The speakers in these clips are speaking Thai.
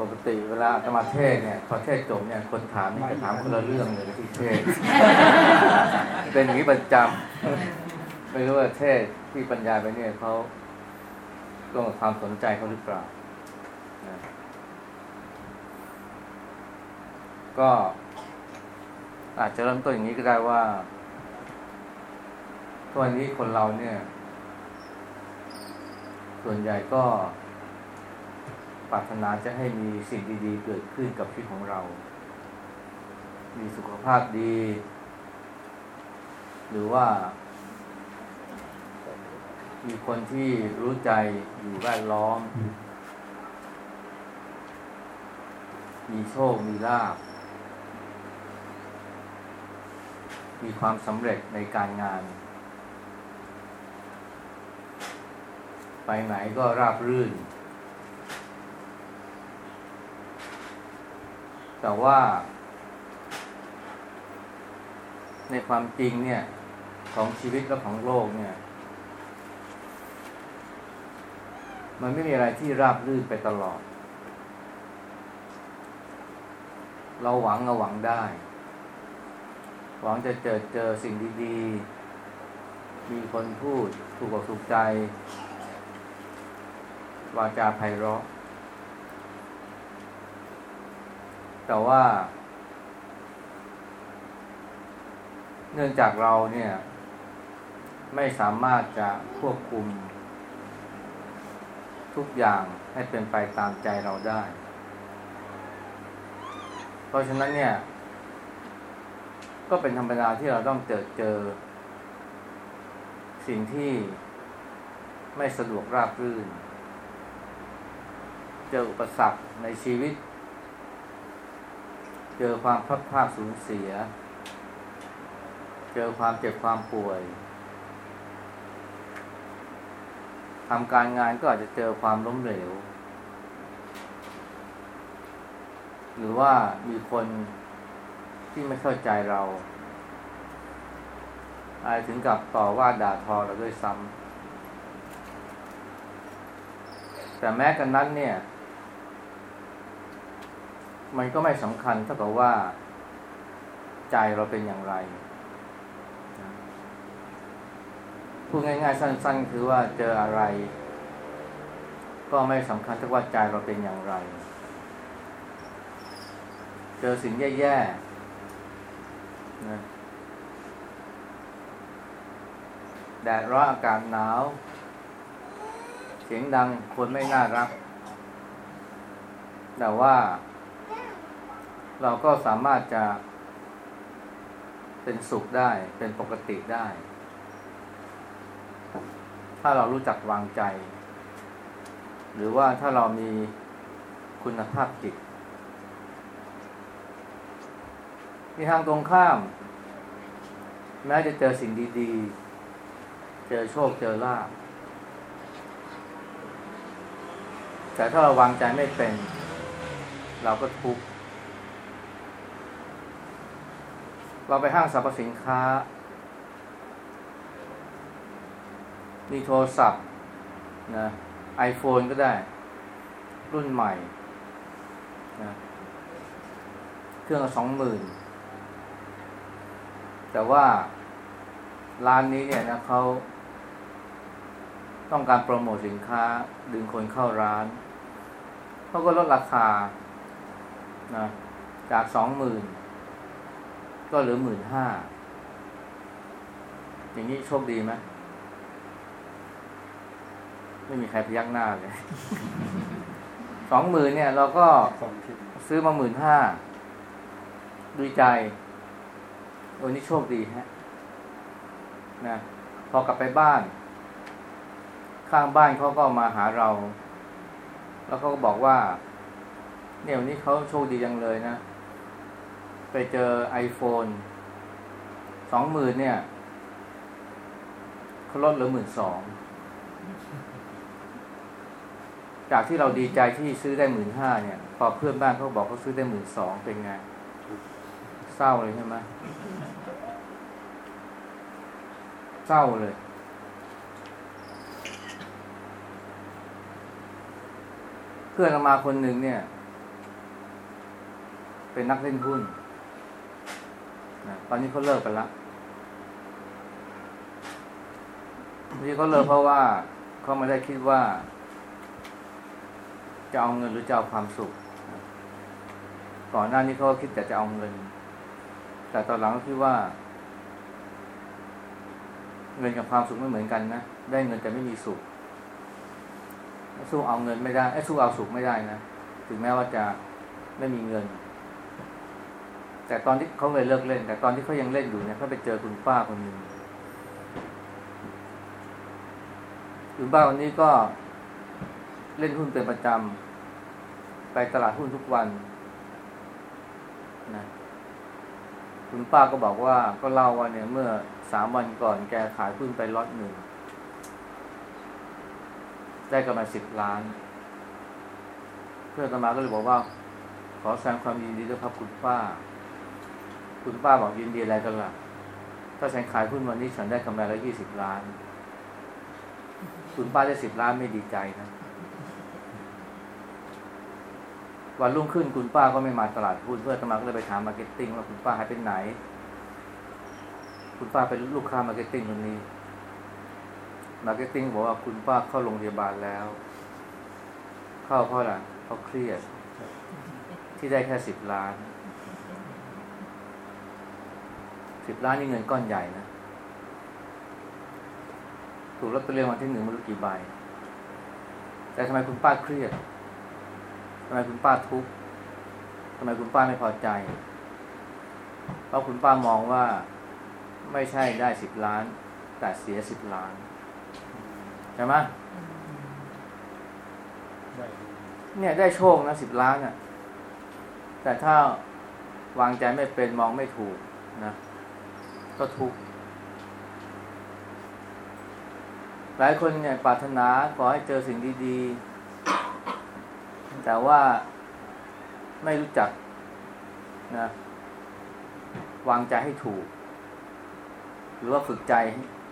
ปกติเวลาธรรมาเทศเนี่ยพอเทศจบเนี่ยคนถามนี่จะถามคนละเรื่องเลยที่เทศ เป็นอย่างนี้ประจำไม่รู้ว่าเทศที่ปัญญาไปเนี่ยเขาตรงกับความสนใจเขาหรือเปล่านะก็อาจจะเริ่มต้นอย่างนี้ก็ได้ว่าทุกวันนี้คนเราเนี่ย ส่วนใหญ่ก็ ปรารถนาจะให้มีสิ่งดีๆ เกิดขึ้นกับชีวิตของเรา มีสุขภาพดี หรือว่า มีคนที่รู้ใจอยู่แวดล้อม มีโชค มีลาภ มีความสำเร็จในการงาน ไปไหนก็ราบรื่น แต่ว่า ในความจริงเนี่ย ของชีวิตและของโลกเนี่ย มันไม่มีอะไรที่ราบรื่นไปตลอด เราหวังเราหวังได้ หวังจะเจอเจอสิ่งดีๆ มีคนพูดถูกอกถูกใจ วาจาไพเราะ แต่ว่า เนื่องจากเราเนี่ย ไม่สามารถจะควบคุม ทุกอย่างให้เป็นไปตามใจเราได้ เพราะฉะนั้นเนี่ย ก็เป็นธรรมดาที่เราต้องเจอเจอ สิ่งที่ไม่สะดวกราบรื่น เจออุปสรรคในชีวิต เจอความพลัดพรากสูญเสีย เจอความเจ็บความป่วยทำการงานก็อาจจะเจอความล้มเหลว หรือว่ามีคนที่ไม่เข้าใจเราอาจถึงกับต่อว่าด่าทอเราด้วยซ้ำแต่แม้กันนั้นเนี่ย มันก็ไม่สำคัญเท่ากับว่าใจเราเป็นอย่างไรพูดง่ายๆ สั้น ๆ คือว่าเจออะไร ก็ไม่สำคัญเท่าว่าใจเราเป็นอย่างไร เจอสิ่งแย่ๆนะแดดร้อนอากาศหนาว เสียงดังคนไม่น่ารัก แต่ว่า เราก็สามารถจะเป็นสุขได้เป็นปกติได้ ถ้าเรารู้จักวางใจ หรือว่าถ้าเรามีคุณภาพจิตในทางตรงข้าม แม้จะเจอสิ่งดีๆ เจอโชคเจอลาภแต่ถ้าเราวางใจไม่เป็น เราก็ทุกข์ เราไปห้างสรรพสินค้า มีโทรศัพท์นะไอโฟนก็ได้ รุ่นใหม่นะเครื่องสองหมื่นแต่ว่าร้านนี้เนี่ยนะเขาต้องการโปรโมทสินค้าดึงคนเข้าร้าน เขาก็ลดราคานะจากสองหมื่น ก็เหลือหมื่นห้าอย่างนี้โชคดีไหมไม่มีใครพยักหน้าเลยสองหมื่นเนี่ย เราก็ซื้อมาหมื่นห้าดูใจโอ้นี่โชคดีฮะนะพอกลับไปบ้าน ข้างบ้านเขาก็มาหาเรา แล้วเขาก็บอกว่า เนี่ยวันนี้เขาโชคดีจังเลยนะ ไปเจอ iPhone สองหมื่นเนี่ยเขาลดเหลือหมื่นสอง จากที่เราดีใจที่ซื้อได้หมื่นห้าเนี่ย พอเพื่อนบ้านเขาบอกเขาซื้อได้หมื่นสองเป็นไง เศร้าเลยใช่ไหมเศร้าเลย เพื่อนมาคนหนึ่งเนี่ย เป็นนักเล่นหุ้น นะตอนนี้เขาเลิกกันละที่เขาเลิกเพราะว่าเขาไม่ได้คิดว่า จะเอาเงินหรือจะเอาความสุข ก่อนหน้านี้เขาคิดแต่จะเอาเงิน แต่ตอนหลังก็คิดว่า เงินกับความสุขไม่เหมือนกันนะ ได้เงินแต่ไม่มีสุข สู้เอาเงินไม่ได้ไอ้สู้เอาสุขไม่ได้นะ ถึงแม้ว่าจะไม่มีเงิน แต่ตอนที่เขาเลยเลิกเล่น แต่ตอนที่เขายังเล่นอยู่เนี่ยเขาไปเจอคุณป้าคนหนึ่งคุณป้าคนนี้ก็เล่นหุ้นเป็นประจำไปตลาดหุ้นทุกวันนะคุณป้าก็บอกว่าก็เล่าว่าเนี่ย เมื่อสามวันก่อนแกขายหุ้นไปล็อตหนึ่งได้กำไรสิบล้าน เพื่อนอาตมาก็เลยบอกว่า ขอแสดงความยินดีด้วยครับคุณป้า คุณป้าบอกยินดีอะไรกันล่ะ ถ้าฉันขายหุ้นวันนี้ฉันได้กำไรแล้วยี่สิบล้าน คุณป้าได้สิบล้านไม่ดีใจนะ วันรุ่งขึ้นคุณป้าก็ไม่มาตลาดหุ้นเพื่อนอาตมาก็เลยไปถาม marketing ว่าคุณป้าหายไปไหน คุณป้าเป็นลูกค้า marketing คนนี้ marketing บอกว่าคุณป้าเข้าโรงพยาบาลแล้ว เข้าเพราะอะไรเพราะเครียด ที่ได้แค่สิบล้าน สิบล้านนี่เงินก้อนใหญ่นะ ถูกลอตเตอรี่วันที่หนึ่งไม่รู้กี่ใบ แต่ทำไมคุณป้าเครียดทำไมคุณป้าทุกข์ทำไมคุณป้าไม่พอใจ เพราะคุณป้ามองว่าไม่ใช่ได้สิบล้าน แต่เสียสิบล้าน ใช่ไหมเนี่ยได้โชคนะสิบล้านอะ แต่ถ้าวางใจไม่เป็นมองไม่ถูกนะ ก็ทุกข์หลายคนเนี่ยปรารถนาขอให้เจอสิ่งดีๆ แต่ว่าไม่รู้จักนะวางใจให้ถูก หรือว่าฝึกใจ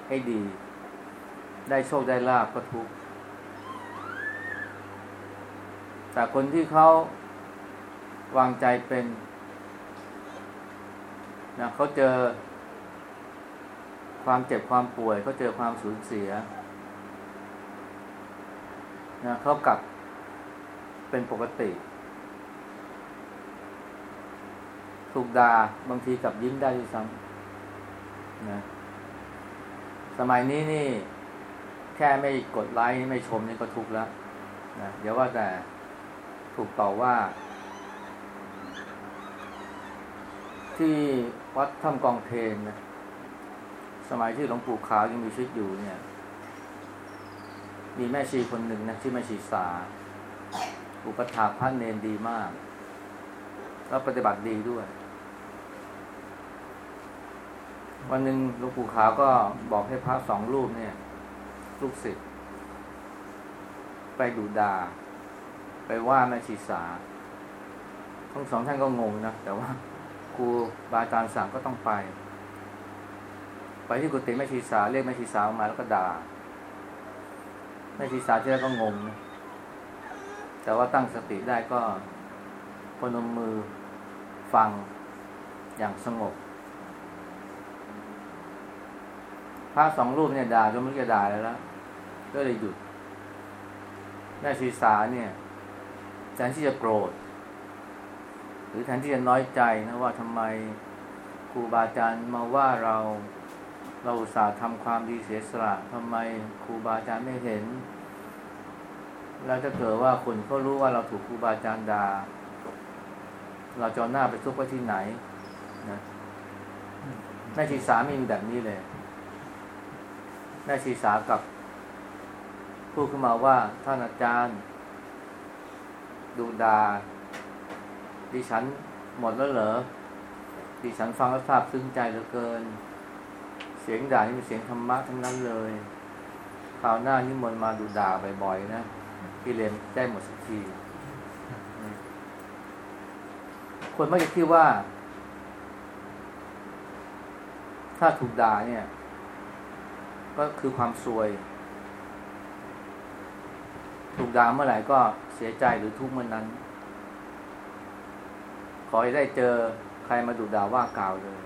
ให้ดี ได้โชคได้ลาบก็ทุกข์แต่คนที่เขาวางใจเป็นนะเขาเจอ ความเจ็บความป่วยเขาเจอความสูญเสียนะเขากลับเป็นปกติ ถูกดา่าบางทีกลับยิ้มได้ด้วยซ้ำนะสมัยนี้นี่ แค่ไม่กดไลค์ไม่ชมนี่ก็ทุกข์แล้วนะเดี๋ยวว่าแต่ถูกต่อว่า ที่วัดถ้ำกองเพนนะ มัยที่หลวงปู่ขาวยังมีชีวิตอยู่เนี่ย มีแม่ชีคนหนึ่งนะชื่อแม่ชีสา อุปถาพระเนนดีมาก แล้วปฏิบัติดีด้วย วันหนึ่งหลวงปู่ขาวก็บอกให้พระสองรูปเนี่ย ลูกศิษย์ไปดูดา ไปว่าแม่ชีสา ทั้งสองท่านก็งงนะ แต่ว่าครูบาอาจารย์สั่งก็ต้องไป ไปที่กุฏิแม่ชีสาเรียกแม่ชีสาออกมาแล้วก็ด่าแม่ชีสาที่แรกก็งงนะแต่ว่าตั้งสติได้ก็พนมมือฟังอย่างสงบพระสองรูปเนี่ยด่าจนไม่รู้จะด่าแล้วละก็เลยหยุด แม่ชีสาเนี่ยแทนที่จะโกรธ หรือแทนที่จะน้อยใจนะว่าทำไมครูบาอาจารย์มาว่าเรา เราอุตส่าห์ทำความดีเสียสละทำไมครูบาอาจารย์ไม่เห็น แล้วถ้าเกิดว่าคนเขารู้ว่าเราถูกครูบาอาจารย์ด่าเราจะหน้าไปซุกไว้ที่ไหนนะแม่ชีสามีแบบนี้เลย แม่ชีสากับพูดขึ้นมาว่าท่านอาจารย์ ดูดาดิฉันหมดแล้วเหรอดิฉันฟังแล้วซาบซึ้งใจเหลือเกิน เสียงด่านี่เป็นเสียงธรรมะทั้งนั้นเลยคราวหน้านิมนต์มาดูด่าบ่อยๆนะพี่เรียนได้หมดสักทีคนไม่จะคิดว่า ถ้าถูกด่าเนี่ย ก็คือความซวย ถูกด่าเมื่อไหร่ก็เสียใจหรือทุกข์เมื่อนนั้น ขอให้ได้เจอใครมาดุด่าว่ากล่าวเลย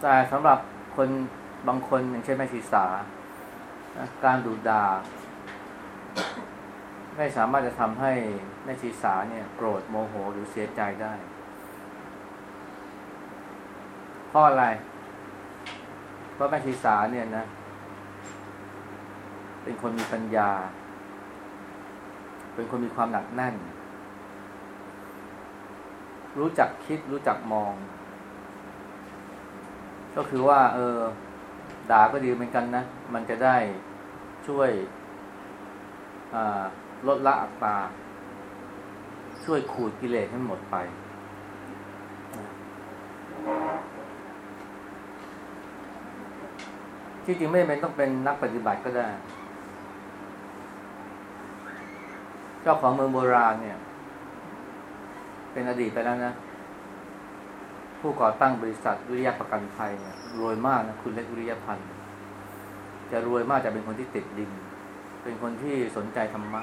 แต่สำหรับคนบางคนอย่างเช่นแม่ชีสา การดุด่าไม่สามารถจะทำให้แม่ชีสาเนี่ยโกรธโมโหหรือเสียใจได้เพราะอะไร เพราะแม่ชีสาเนี่ยนะ เป็นคนมีปัญญา เป็นคนมีความหนักแน่น รู้จักคิดรู้จักมอง ก็คือว่า เออ ด่าก็ดีเหมือนกันนะ มันจะได้ช่วยลดละอัตราช่วยขูดกิเลสให้หมดไป ที่จริงไม่เป็นต้องเป็นนักปฏิบัติก็ได้ เจ้าของเมืองโบราณเนี่ย เป็นอดีตไปแล้วนะ ผู้ก่อตั้งบริษัทวิริยะประกันภัยเนี่ยรวยมากนะคุณเล็กวิริยพันธ์จะรวยมากจะเป็นคนที่ติดดิน เป็นคนที่สนใจธรรมะ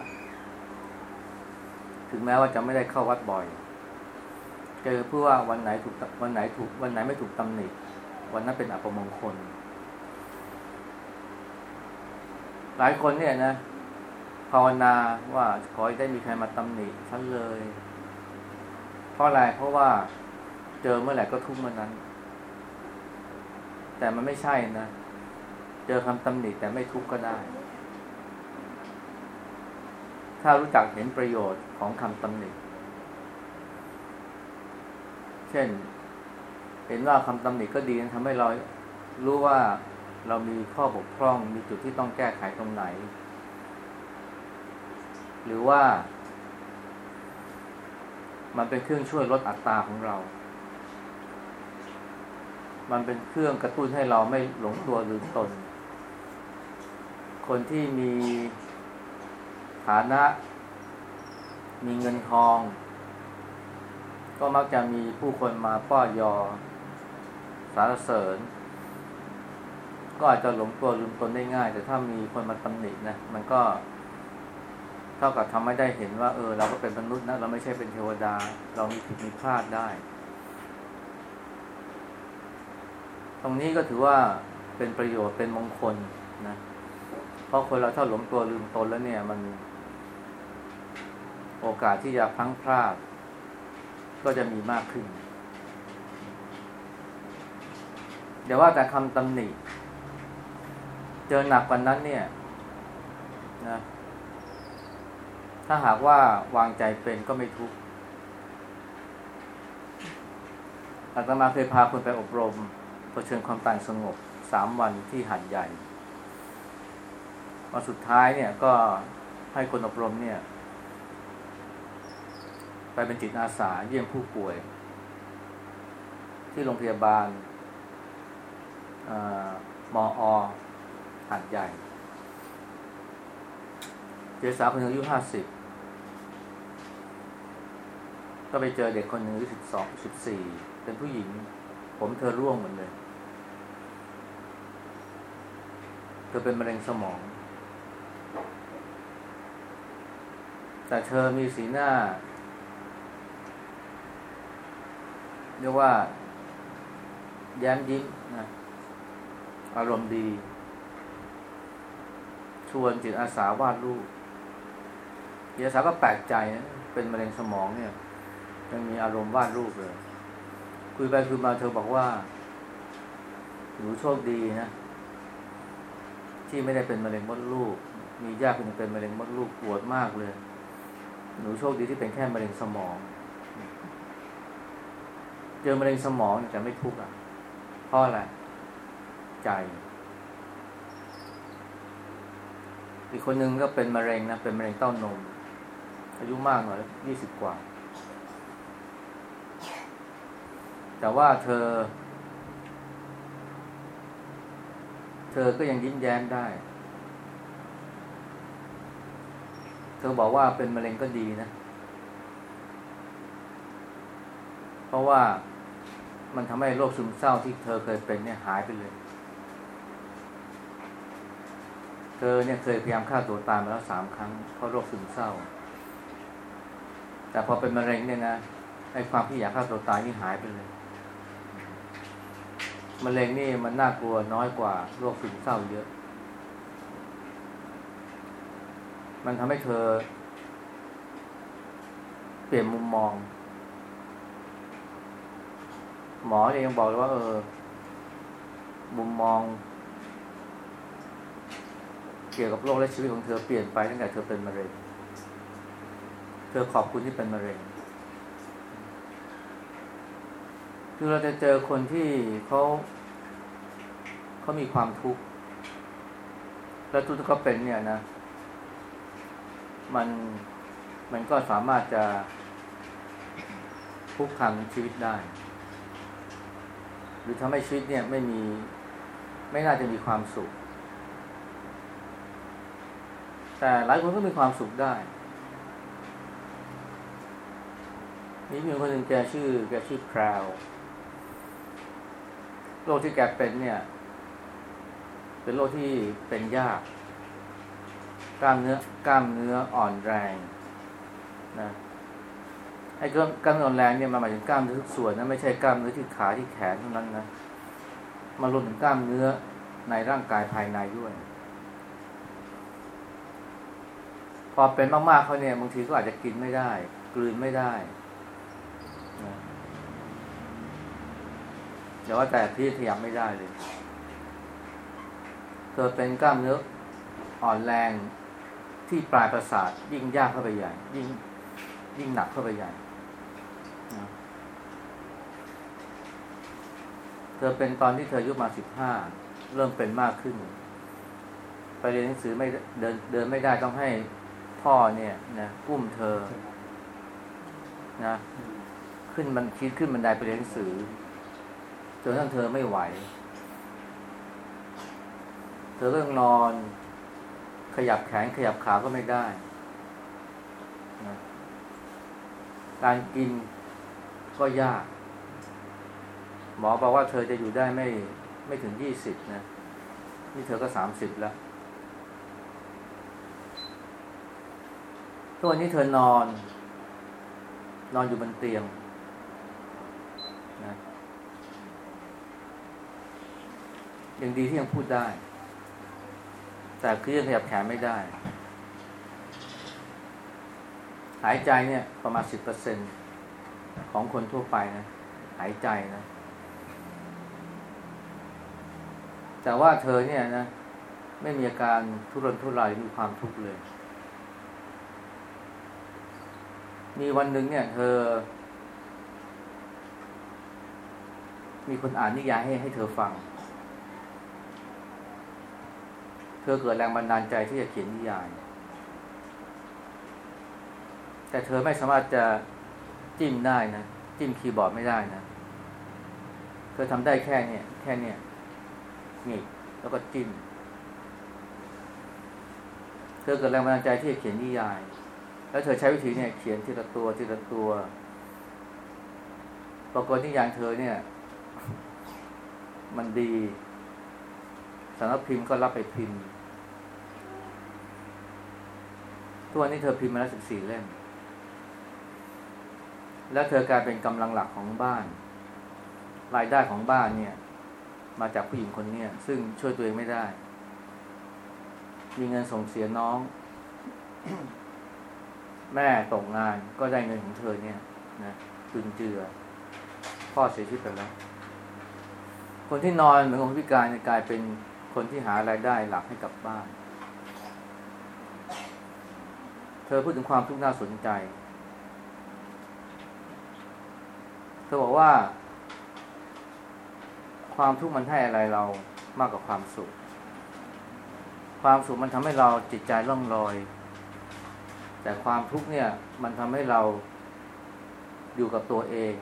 ถึงแม้ว่าจะไม่ได้เข้าวัดบ่อยเจอเพื่อว่าวันไหนถูกวันไหนถูกวันไหนไม่ถูกตำหนิวันนั้นเป็นอัปมงคล หลายคนเนี่ยนะภาวนาว่าขอให้ได้มีใครมาตำหนิฉันเลย เพราะอะไรเพราะว่า เจอเมื่อไหร่ก็ทุกเมื่อนั้น แต่มันไม่ใช่นะ เจอคำตำหนิแต่ไม่ทุกข์ก็ได้ ถ้ารู้จักเห็นประโยชน์ของคำตำหนิ เช่น เห็นว่าคำตำหนิก็ดีทำให้เรารู้ว่าเรามีข้อบกพร่องมีจุดที่ต้องแก้ไขตรงไหน หรือว่า มันเป็นเครื่องช่วยลดอัตราของเรา มันเป็นเครื่องกระตุ้นให้เราไม่หลงตัวลืมตน คนที่มีฐานะ มีเงินทอง ก็มักจะมีผู้คนมาป้อยอ สารเสริญ ก็อาจจะหลงตัวลืมตนได้ง่าย แต่ถ้ามีคนมาตำหนินะมันก็เท่ากับทำให้ได้เห็นว่า เออ เราก็เป็นมนุษย์นะ เราไม่ใช่เป็นเทวดา เรามีผิดมีพลาดได้ ตรงนี้ก็ถือว่าเป็นประโยชน์เป็นมงคลนะ เพราะคนเราถ้าหลงตัวลืมตนแล้วเนี่ย มัน โอกาสที่จะพลั้งพลาด ก็จะมีมากขึ้นเดี๋ยวว่าแต่คำตำหนิ เจอหนักกว่านั้นเนี่ยนะถ้าหากว่าวางใจเป็นก็ไม่ทุกข์อาตมาเคยพาคนไปอบรม เผชิญความตายสงบสามวันที่หัดใหญ่วันสุดท้ายเนี่ยก็ให้คนอบรมเนี่ย ไปเป็นจิตอาสาเยี่ยมผู้ป่วย ที่โรงพยาบาลมออหัดใหญ่เจอสาวคนหนึ่งอายุห้าสิบก็ไปเจอเด็กคนหนึ่งอายุสิบสองสิบสี่เป็นผู้หญิง ผมเธอร่วงหมดเลย เธอเป็นมะเร็งสมอง แต่เธอมีสีหน้า เรียกว่า แย้มยิ้มนะอารมณ์ดี ชวนจิตอาสาวาดรูปจิตอาสาก็แปลกใจนะเป็นมะเร็งสมองเนี่ย ยังมีอารมณ์วาดรูปเลย คุยไปคุยมาเธอบอกว่าหนูโชคดีนะ ที่ไม่ได้เป็นมะเร็งมดลูก มีญาติคนนึงเป็นมะเร็งมดลูกปวดมากเลย หนูโชคดีที่เป็นแค่มะเร็งสมองเจอมะเร็งสมองจะไม่ทุกข์อะเพราะอะไรใจ อีกคนนึงก็เป็นมะเร็งนะเป็นมะเร็งเต้านม อายุมากหน่อยยี่สิบกว่า แต่ว่าเธอ เธอก็ยังยิ้มแย้มได้ เธอบอกว่าเป็นมะเร็งก็ดีนะ เพราะว่ามันทำให้โรคซึมเศร้าที่เธอเคยเป็นเนี่ยหายไปเลย เธอเนี่ยเคยพยายามฆ่าตัวตายมาแล้วสามครั้งเพราะโรคซึมเศร้า แต่พอเป็นมะเร็งเนี่ยนะไอ้ความที่อยากฆ่าตัวตายนี่หายไปเลย มะเร็งนี่มันน่ากลัวน้อยกว่าโรคซึมเศร้าเยอะ มันทำให้เธอ เปลี่ยนมุมมอง หมอเนี่ยยังบอกเลยว่า เออ มุมมอง เกี่ยวกับโรคและชีวิตของเธอเปลี่ยนไปตั้งแต่เธอเป็นมะเร็ง เธอขอบคุณที่เป็นมะเร็ง คือเราจะเจอคนที่เขาเขามีความทุกข์แล้วทุกข์ที่เขาเป็นเนี่ยนะ มันมันก็สามารถจะคุกคามชีวิตได้ หรือทำให้ชีวิตเนี่ยไม่มีไม่น่าจะมีความสุข แต่หลายคนก็มีความสุขได้นี่มีคนหนึ่งแกชื่อแกชื่อคราว โรคที่แกเป็นเนี่ย เป็นโรคที่เป็นยาก กล้ามเนื้อกล้ามเนื้ออ่อนแรงนะไอ้กล้ามเนื้ออ่อนแรงเนี่ยมันหมายถึงกล้ามเนื้อทุกส่วนนะไม่ใช่กล้ามเนื้อที่ขาที่แขนเท่านั้นนะมารวมถึงกล้ามเนื้อในร่างกายภายในด้วย พอเป็นมากๆเขาเนี่ยบางทีก็อาจจะกินไม่ได้ กลืนไม่ได้นะ แต่ว่าแต่ที่ขยับไม่ได้เลย เธอเป็นกล้ามเนื้ออ่อนแรงที่ปลายประสาท ยิ่งยากเข้าไปใหญ่ ยิ่ง ยิ่งหนักเข้าไปใหญ่ เธอเป็นตอนที่เธออายุมาสิบห้าเริ่มเป็นมากขึ้น ไปเรียนหนังสือไม่เดินเดินไม่ได้ต้องให้พ่อเนี่ยนะอุ้มเธอนะ ขึ้นมันคิดขึ้นบันไดไปเรียนหนังสือ จนทั้งเธอไม่ไหว เธอเรื่องนอน ขยับแขนขยับขาก็ไม่ได้นะการกินก็ยาก หมอบอกว่าเธอจะอยู่ได้ไม่ไม่ถึงยี่สิบนะ นี่เธอก็สามสิบแล้วตัวนนี้เธอนอน นอนอยู่บนเตียงนะ ยังดีที่ยังพูดได้ แต่คือยังขยับแขนไม่ได้ หายใจเนี่ยประมาณสิบเปอร์เซ็นของคนทั่วไปนะ หายใจนะ แต่ว่าเธอเนี่ยนะ ไม่มีอาการทุรนทุรายมีความทุกข์เลย มีวันหนึ่งเนี่ย เธอ มีคนอ่านนิยายให้ให้เธอฟัง เธอเกิดแรงบันดาลใจที่จะเขียนนิยาย แต่เธอไม่สามารถจะจิ้มได้นะ จิ้มคีย์บอร์ดไม่ได้นะ เธอทำได้แค่เนี่ยแค่เนี่ยนี่แล้วก็จิ้ม เธอเกิดแรงบันดาลใจที่จะเขียนนิยาย แล้วเธอใช้วิธีเนี่ย เขียนทีละตัวทีละตัวปรากฏนิยายเธอเนี่ย มันดีสำนักพิมพ์ก็รับไปพิมพ์ ทุกวันนี้เธอพิมพ์มาแล้วสิบสี่เล่ม แล้วเธอกลายเป็นกำลังหลักของบ้าน รายได้ของบ้านเนี่ย มาจากผู้หญิงคนเนี้ยซึ่งช่วยตัวเองไม่ได้ มีเงินส่งเสียน้อง แม่ตกงานก็ได้เงินของเธอเนี่ยนะจุนเจือ พ่อเสียชีวิตไปแล้ว คนที่นอนเหมือนคนพิการกลายเป็นคนที่หารายได้หลักให้กับบ้าน เธอพูดถึงความทุกข์น่าสนใจ เธอบอกว่า ความทุกข์มันให้อะไรเรามากกว่าความสุข ความสุขมันทำให้เราจิตใจล่องลอย แต่ความทุกข์เนี่ย มันทำให้เราอยู่กับตัวเอง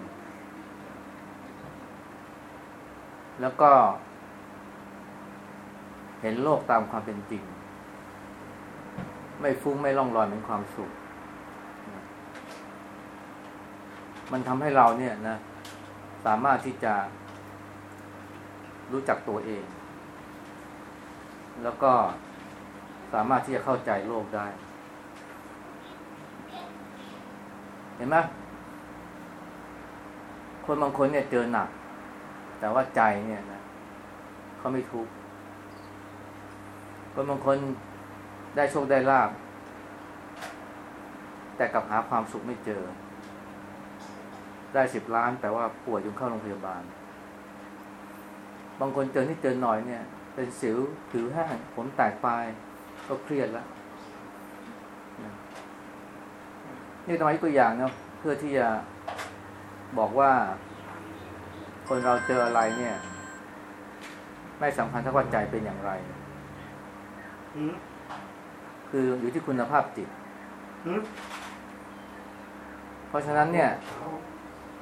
แล้วก็ เห็นโลกตามความเป็นจริง ไม่ฟุ้งไม่ล่องลอยเป็นความสุข มันทำให้เราเนี่ยนะ สามารถที่จะรู้จักตัวเอง แล้วก็สามารถที่จะเข้าใจโลกได้แกห็นไหมคนบางคนเนี่ยเจอหนัก แต่ว่าใจเนี่ยนะเขาไม่ทุกข์คนบางคน ได้โชคได้ลาบแต่กลับหาความสุขไม่เจอ ได้สิบล้านแต่ว่าป่วยจนเข้าโรงพยาบาล บางคนเจอที่เจอหน่อยเนี่ย เป็นสิวผิวแห้งผมแตกปลายก็เครียดแล้วนี่ทำไมตัวอย่างเนาะเพื่อที่จะบอกว่า คนเราเจออะไรเนี่ย ไม่สำคัญเท่าว่าใจเป็นอย่างไร คืออยู่ที่คุณภาพจิต เพราะฉะนั้นเนี่ย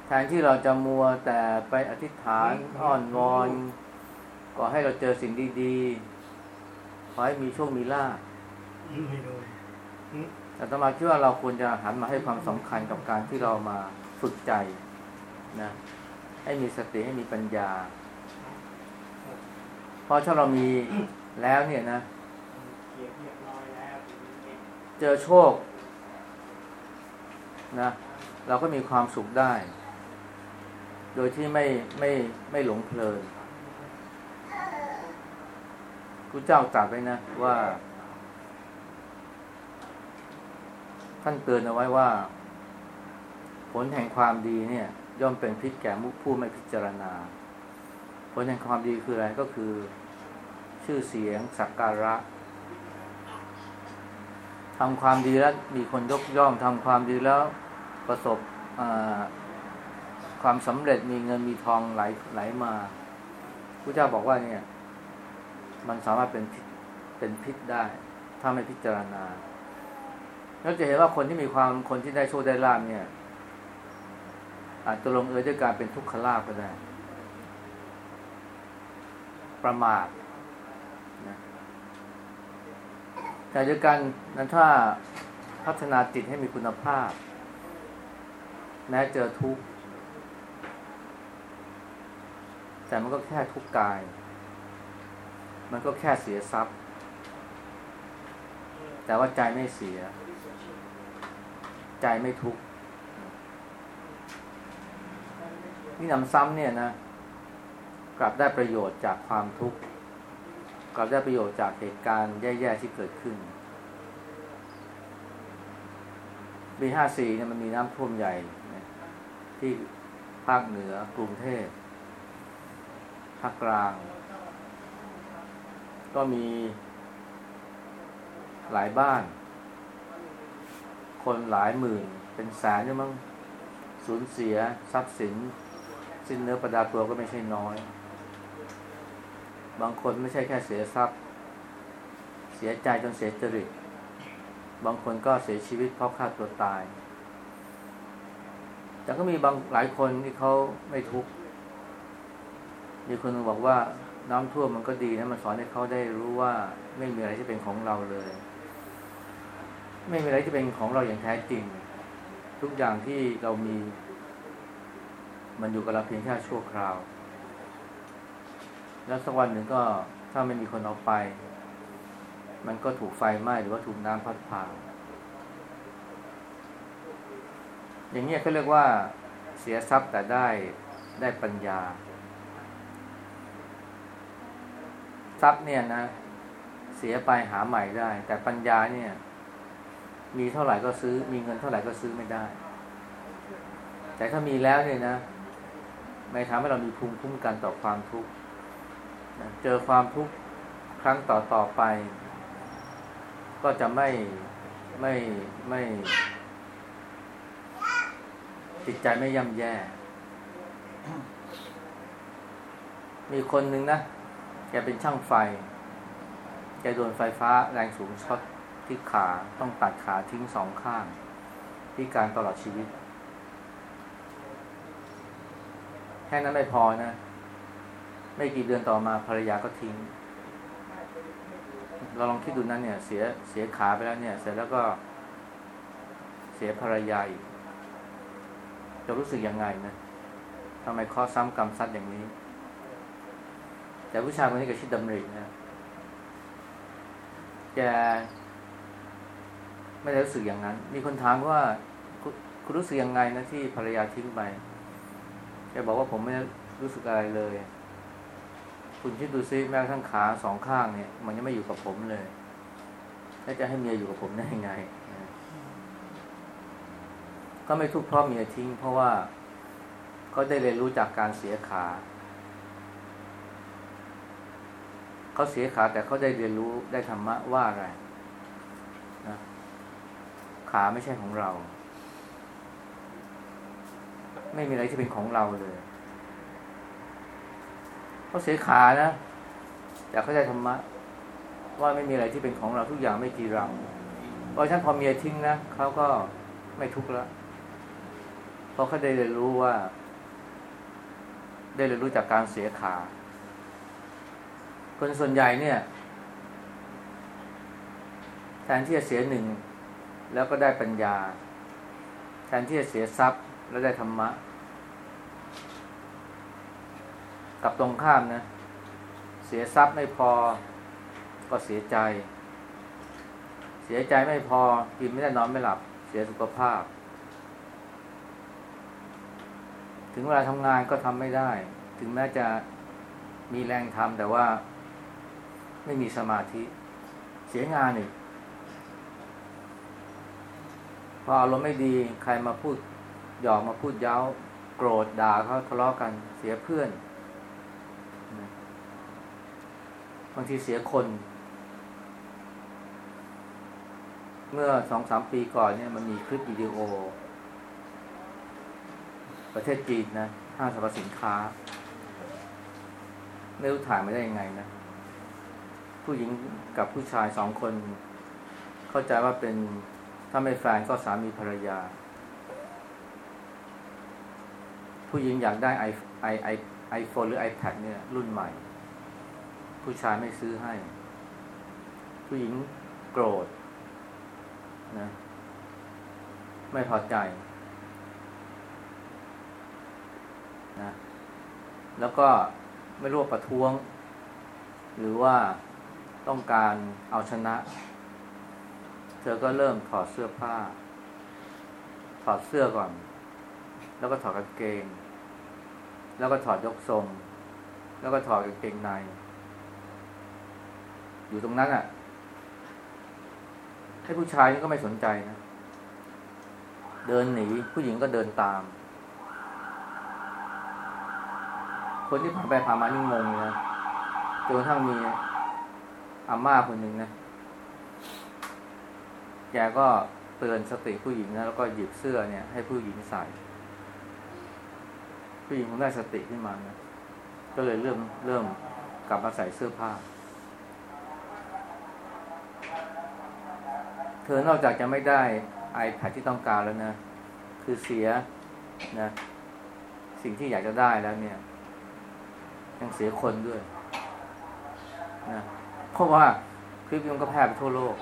แทนที่เราจะมัวแต่ไปอธิษฐานอ้อนวอนก็ให้เราเจอสิ่งดีๆ ขอให้มีโชคมีลาภแต่ตมาคิดว่าเราควรจะหันมาให้ความสำคัญกับการที่เรามาฝึกใจนะให้มีสติให้มีปัญญา เพราะถ้าเรามีแล้วเนี่ยนะ เจอโชคนะเราก็มีความสุขได้ โดยที่ไม่ไม่ไม่หลงเพลินพระเจ้าตรัสไว้นะว่า ท่านเตือนเอาไว้ว่า ผลแห่งความดีเนี่ย ย่อมเป็นพิษแก่มุผู้ไม่พิจารณา ผลแห่งความดีคืออะไรก็คือ ชื่อเสียงสักการะ ทำความดีแล้วมีคนยกย่องทำความดีแล้วประสบความสำเร็จมีเงินมีทองไหลไหลมาพระเจ้าบอกว่าเนี่ย มันสามารถเป็นเป็นพิษได้ ถ้าไม่พิจารณาเราจะเห็นว่าคนที่มีความคนที่ได้โชคได้ลาภเนี่ย อาจจะลงเอยด้วยการเป็นทุกขลาภก็ได้ ประมาทนะ แต่ด้วยกันนั้นถ้าพัฒนาจิตให้มีคุณภาพ แม้เจอทุกข์แต่มันก็แค่ทุกข์กาย มันก็แค่เสียทรัพย์ แต่ว่าใจไม่เสีย ใจไม่ทุกข์นี่นำซ้ำเนี่ยนะ กลับได้ประโยชน์จากความทุกข์ กลับได้ประโยชน์จากเหตุการณ์แย่ๆที่เกิดขึ้นปีห้าสี่เนี่ยมันมีน้ำท่วมใหญ่ที่ภาคเหนือกรุงเทพภาคกลาง ก็มีหลายบ้าน คนหลายหมื่น เป็นแสนด้วยมั้งสูญเสียทรัพย์สิน สิ้นเนื้อประดาตัวก็ไม่ใช่น้อย บางคนไม่ใช่แค่เสียทรัพย์ เสียใจจนเสียจริต บางคนก็เสียชีวิตเพราะฆ่าตัวตาย แต่ก็มีบางหลายคนที่เขาไม่ทุกข์ มีคนบอกว่าน้ำท่วมมันก็ดีนะมันสอนให้เขาได้รู้ว่าไม่มีอะไรที่เป็นของเราเลย ไม่มีอะไรที่เป็นของเราอย่างแท้จริง ทุกอย่างที่เรามี มันอยู่กับเราเพียงแค่ชั่วคราว แล้วสักวันหนึ่งก็ถ้าไม่มีคนเอาไป มันก็ถูกไฟไหม้หรือว่าถูกน้ำพัดผ่าอย่างนี้เขาเรียกว่าเสียทรัพย์แต่ได้ได้ปัญญา ทรัพย์เนี่ยนะ เสียไปหาใหม่ได้ แต่ปัญญาเนี่ย มีเท่าไหร่ก็ซื้อ มีเงินเท่าไหร่ก็ซื้อไม่ได้ แต่ถ้ามีแล้วเนี่ยนะไม่ทำให้เรามีภูมิคุ้มกันต่อความทุกข์ เจอความทุกข์ครั้งต่อต่อไป ก็จะไม่ไม่ไม่จิตใจไม่ย่ำแย่ มีคนหนึ่งนะ แกเป็นช่างไฟ แกโดนไฟฟ้าแรงสูงช็อตที่ขาต้องตัดขาทิ้งสองข้างที่การตลอดชีวิต แค่นั้นไม่พอนะ ไม่กี่เดือนต่อมาภรรยาก็ทิ้ง เราลองคิดดูนั้นเนี่ย เสียเสียขาไปแล้วเนี่ย เสร็จแล้วก็เสียภรรยาอีกจะรู้สึกยังไงนะทำไมข้อซ้ำกรรมซัดอย่างนี้ แต่ผู้ชายคนนี้ก็ชื่อดำรินะแกไม่ได้รู้สึกอย่างนั้น มีคนถามว่าคคุณรู้สึกยังไงนะที่ภรรยาทิ้งไปแกบอกว่าผมไม่รู้สึกอะไรเลย คุณคิดดูซิแม้กระทั่งขาสองข้างเนี่ย มันยังไม่อยู่กับผมเลยแล้วจะให้เมียอยู่กับผมได้ยังไง ก็ไม่ทุกข์เพราะเมียทิ้ง เพราะว่าเขาได้เรียนรู้จากการเสียขาเขาเสียขาแต่เขาได้เรียนรู้ได้ธรรมะว่าอะไรนะขาไม่ใช่ของเรา ไม่มีอะไรที่เป็นของเราเลย เขาเสียขานะ แต่เขาได้ธรรมะ ว่าไม่มีอะไรที่เป็นของเราทุกอย่างไม่กี่เราเพราะฉันพอเมียทิ้งนะเขาก็ไม่ทุกข์แล้วเพราะเขาได้เรียนรู้ว่า ได้เรียนรู้จากการเสียขา คนส่วนใหญ่เนี่ยแทนที่จะเสียหนึ่งแล้วก็ได้ปัญญา แทนที่จะเสียทรัพย์แล้วได้ธรรมะ กับตรงข้ามนะ เสียทรัพย์ไม่พอก็เสียใจ เสียใจไม่พอกินไม่ได้นอนไม่หลับ เสียสุขภาพ ถึงเวลาทำงานก็ทำไม่ได้ ถึงแม้จะมีแรงทำแต่ว่าไม่มีสมาธิ เสียงานอีกพออารมณ์ไม่ดีใครมาพูดหยอกมาพูดเย้า โกรธด่าเขาทะเลาะกันเสียเพื่อน บางทีเสียคน เมื่อสองสามปีก่อนเนี่ยมันมีคลิปวิดีโอ ประเทศจีนนะห้างสรรพสินค้า ไม่รู้ถ่ายไม่ได้ยังไงนะ ผู้หญิงกับผู้ชายสองคน เข้าใจว่าเป็นถ้าไม่แฟนก็สามีภรรยา ผู้หญิงอยากได้ไอไอไอไอโฟนหรือ iPad เนี่ยรุ่นใหม่ ผู้ชายไม่ซื้อให้ ผู้หญิงโกรธนะไม่พอใจนะแล้วก็ไม่รู้ประท้วง หรือว่าต้องการเอาชนะ เธอก็เริ่มถอดเสื้อผ้า ถอดเสื้อก่อน แล้วก็ถอดกางเกง แล้วก็ถอดยกทรง แล้วก็ถอดกางเกงใน อยู่ตรงนั้นอะให้ผู้ชายก็ไม่สนใจนะ เดินหนีผู้หญิงก็เดินตาม คนที่ผ่านไปผ่านมานี่งงนะจนกระทั่งมีอาม่าคนหนึ่งนะแกก็เตือนสติผู้หญิงนะแล้วก็หยิบเสื้อเนี่ย ให้ผู้หญิงใส่ ผู้หญิงคงได้สติขึ้นมานะก็เลยเริ่มเริ่มกลับมาใส่เสื้อผ้า ธอนอกจากจะไม่ได้ iPad ที่ต้องการแล้วนะ คือเสียนะ สิ่งที่อยากจะได้แล้วเนี่ย ยังเสียคนด้วยนะเพราะว่าคลิปนี้มันก็แพร่ไปทั่วโลก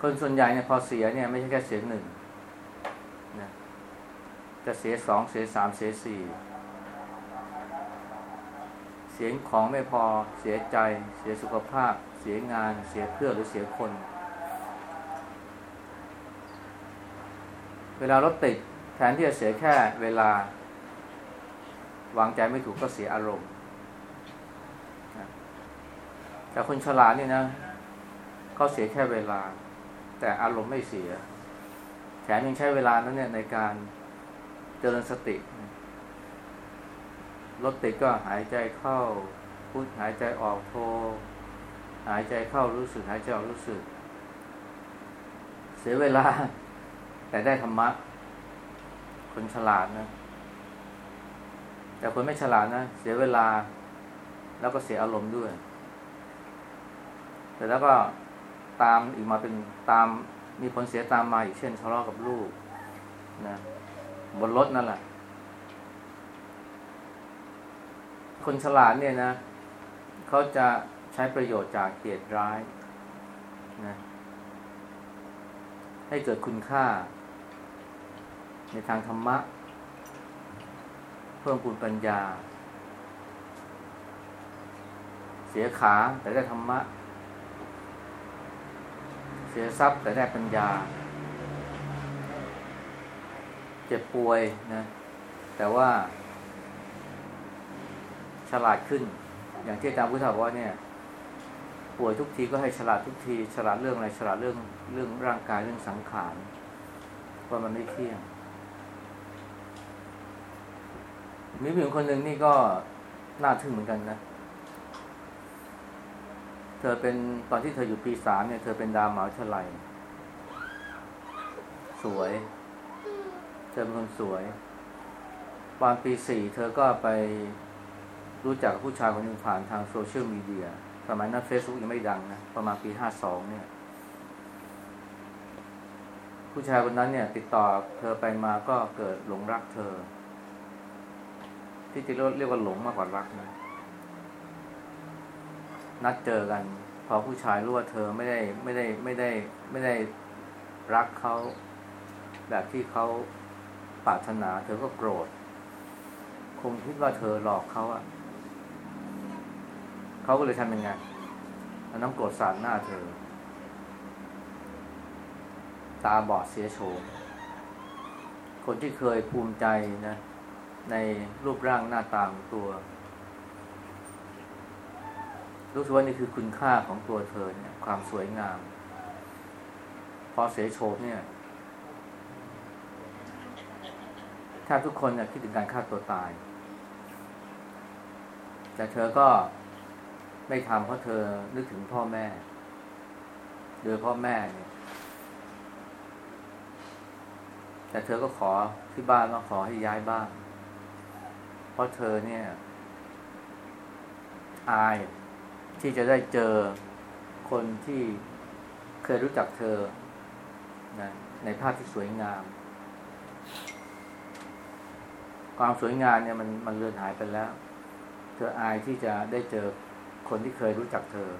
คนส่วนใหญ่เนี่ยพอเสียเนี่ยไม่ใช่แค่เสียหนึ่งนะจะเสียสองเสียสามเสียสี่เสียของไม่พอเสียใจ เสียสุขภาพ สียงานเสียเพื่อนหรือเสียคน เวลารถติดแทนที่จะเสียแค่เวลา วางใจไม่ถูกก็เสียอารมณ์แต่คนฉลาดนี่นะเขาเสียแค่เวลา แต่อารมณ์ไม่เสีย แถมยังใช้เวลานั้นเนี่ยในการเจริญสติรถติดก็หายใจเข้าพุทหายใจออกโท หายใจเข้ารู้สึก หายใจออกรู้สึก เสียเวลา แต่ได้ธรรมะ คนฉลาดนะ แต่คนไม่ฉลาดนะ เสียเวลา แล้วก็เสียอารมณ์ด้วย แต่แล้วก็ตามอีกมาเป็นตามมีผลเสียตามมาอีกเช่นทะเลาะกับลูกนะบนรถนั่นแหละ คนฉลาดเนี่ยนะ เขาจะ ใช้ประโยชน์จากเหตุร้ายนะให้เกิดคุณค่า ในทางธรรมะ เพิ่มพูนปัญญา เสียขาแต่ได้ธรรมะ เสียทรัพย์แต่ได้ปัญญา เจ็บป่วยนะแต่ว่า ฉลาดขึ้น อย่างที่อาจารย์พุทธบอกว่าเนี่ย ป่วยทุกทีก็ให้ฉลาดทุกที ฉลาดเรื่องอะไรฉลาดเรื่องเรื่องร่างกายเรื่องสังขารว่ามันไม่เที่ยงมีผู้หญิงคนหนึ่งนี่ก็น่าทึ่งเหมือนกันนะ เธอเป็นตอนที่เธออยู่ปีสามเนี่ย เธอเป็นดาวหมาวิทยาลัยสวย เธอเป็นคนสวยตอนปีสี่เธอก็ไปรู้จักผู้ชายคนหนึ่งผ่านทางโซเชียลมีเดีย สมัยนั้นเฟซบุ๊กยังไม่ดังนะ ประมาณปีห้าสองเนี่ย ผู้ชายคนนั้นเนี่ย ติดต่อเธอไปมาก็เกิดหลงรักเธอ ที่จริงเรียกว่าหลงมากกว่ารักนะนัดเจอกัน พอผู้ชายรู้ว่าเธอไม่ได้ไม่ได้ไม่ได้ไม่ได้รักเขาแบบที่เขาปรารถนา เธอก็โกรธ คงคิดว่าเธอหลอกเขาอะ เขาก็เลยทำยังไงเอาน้ำกรดสาดหน้าเธอ ตาบอดเสียโฉมคนที่เคยภูมิใจนะ ในรูปร่างหน้าตาของตัว รู้สึกว่านี่คือคุณค่าของตัวเธอเนี่ย ความสวยงาม พอเสียโฉมเนี่ยแทบทุกคนเนี่ยคิดถึงการฆ่าตัวตาย แต่เธอก็ ไม่ทำเพราะเธอนึกถึงพ่อแม่โดยพ่อแม่เนี่ย แต่เธอก็ขอที่บ้านว่าขอให้ย้ายบ้าน เพราะเธอเนี่ย อายที่จะได้เจอคนที่เคยรู้จักเธอนะในภาพที่สวยงาม ความสวยงามเนี่ยมันมันเลือนหายไปแล้ว เธออายที่จะได้เจอ คนที่เคยรู้จักเธอ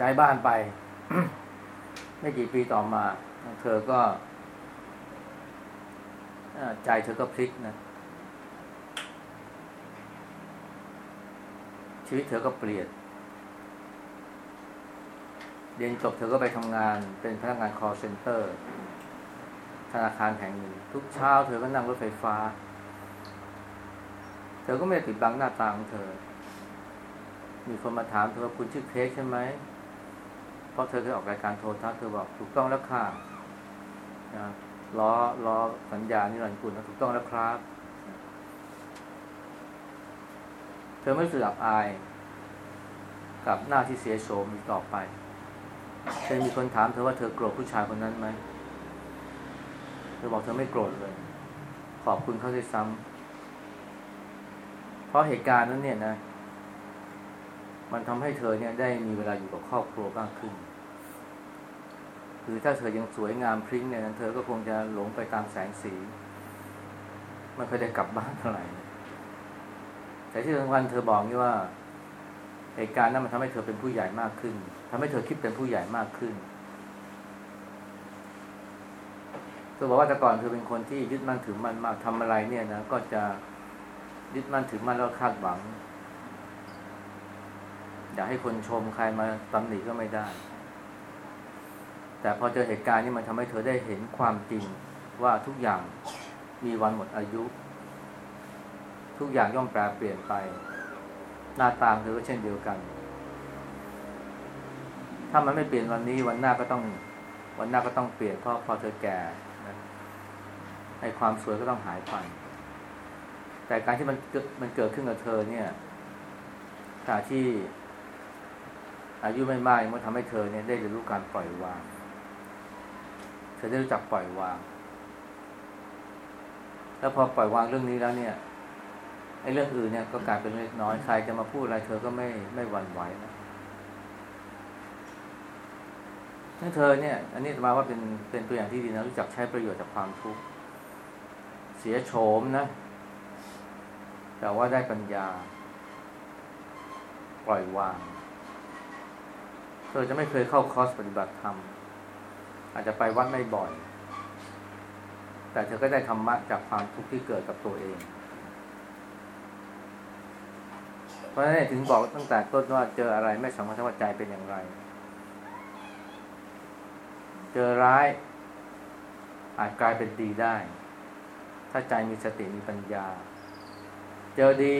ย้ายบ้านไป ไม่กี่ปีต่อมา เธอก็ใจเธอก็พลิกนะ ชีวิตเธอก็เปลี่ยนเรียนจบเธอก็ไปทำงานเป็นพนักงาน call center ธนาคารแห่งหนึ่ง ทุกเช้าเธอก็นั่งรถไฟฟ้า เธอก็ไม่ปิดบังหน้าตาของเธอ มีคนมาถามเธอว่าคุณชื่อเค้กใช่ไหมเพราะเธอเคยออกรายการโทรทัศน์เธอบอกถูกต้องแล้วค่ะนะล้อล้อสัญญานิรันดร์กุลถูกต้องแล้วครับ เธอไม่สึกอับอาย กับหน้าที่เสียโฉมต่อไปเคยมีคนถามเธอว่าเธอโกรธผู้ชายคนนั้นไหม เธอบอกเธอไม่โกรธเลย ขอบคุณเขาด้วยซ้ำ เพราะเหตุการณ์นั้นเนี่ยนะ มันทำให้เธอเนี่ยได้มีเวลาอยู่กับครอบครัวมากขึ้น คือถ้าเธอยังสวยงามพริ้งเนี่ยเธอก็คงจะหลงไปตามแสงสีไม่เคยได้กลับบ้านเท่าไหร่ แต่ที่สำคัญเธอบอกนี่ว่าเหตุการณ์นั้นมันทำให้เธอเป็นผู้ใหญ่มากขึ้นทำให้เธอคิดเป็นผู้ใหญ่มากขึ้นเธอบอกว่าแต่ก่อนเธอเป็นคนที่ยึดมั่นถือมั่นมากทำอะไรเนี่ยนะก็จะ ยึดมั่นถือมั่นแล้วคาดหวัง อยากให้คนชมใครมาตำหนิก็ไม่ได้ แต่พอเจอเหตุการณ์นี้มันทำให้เธอได้เห็นความจริงว่าทุกอย่างมีวันหมดอายุ ทุกอย่างย่อมแปรเปลี่ยนไป หน้าตาเธอก็เช่นเดียวกัน ถ้ามันไม่เปลี่ยนวันนี้วันหน้าก็ต้อง วันหน้าก็ต้องเปลี่ยนเพราะพอเธอแก่นะไอความสวยก็ต้องหายไป แต่การที่มันมันเกิดขึ้นกับเธอเนี่ยขณะที่อายุไม่มากมันทำให้เธอเนี่ยได้เรียนรู้การปล่อยวาง เธอได้รู้จักปล่อยวาง แล้วพอปล่อยวางเรื่องนี้แล้วเนี่ยไอ้เรื่องอื่นเนี่ยก็กลายเป็นเล็กน้อยใครจะมาพูดอะไรเธอก็ไม่ไม่หวั่นไหวนะนั่นเธอเนี่ย อันนี้มาว่าเป็นเป็นตัวอย่างที่ดีนะรู้จักใช้ประโยชน์จากความทุกข์เสียโฉมนะ แต่ว่าได้ปัญญา ปล่อยวาง เธอจะไม่เคยเข้าคอร์สปฏิบัติธรรม อาจจะไปวัดไม่บ่อย แต่เธอก็ได้ธรรมะจากความทุกข์ที่เกิดกับตัวเอง เพราะฉะนั้นถึงบอกตั้งแต่ต้นว่าเจออะไรไม่สำคัญว่าใจเป็นอย่างไร เจอร้ายอาจกลายเป็นดีได้ ถ้าใจมีสติมีปัญญา เจอดี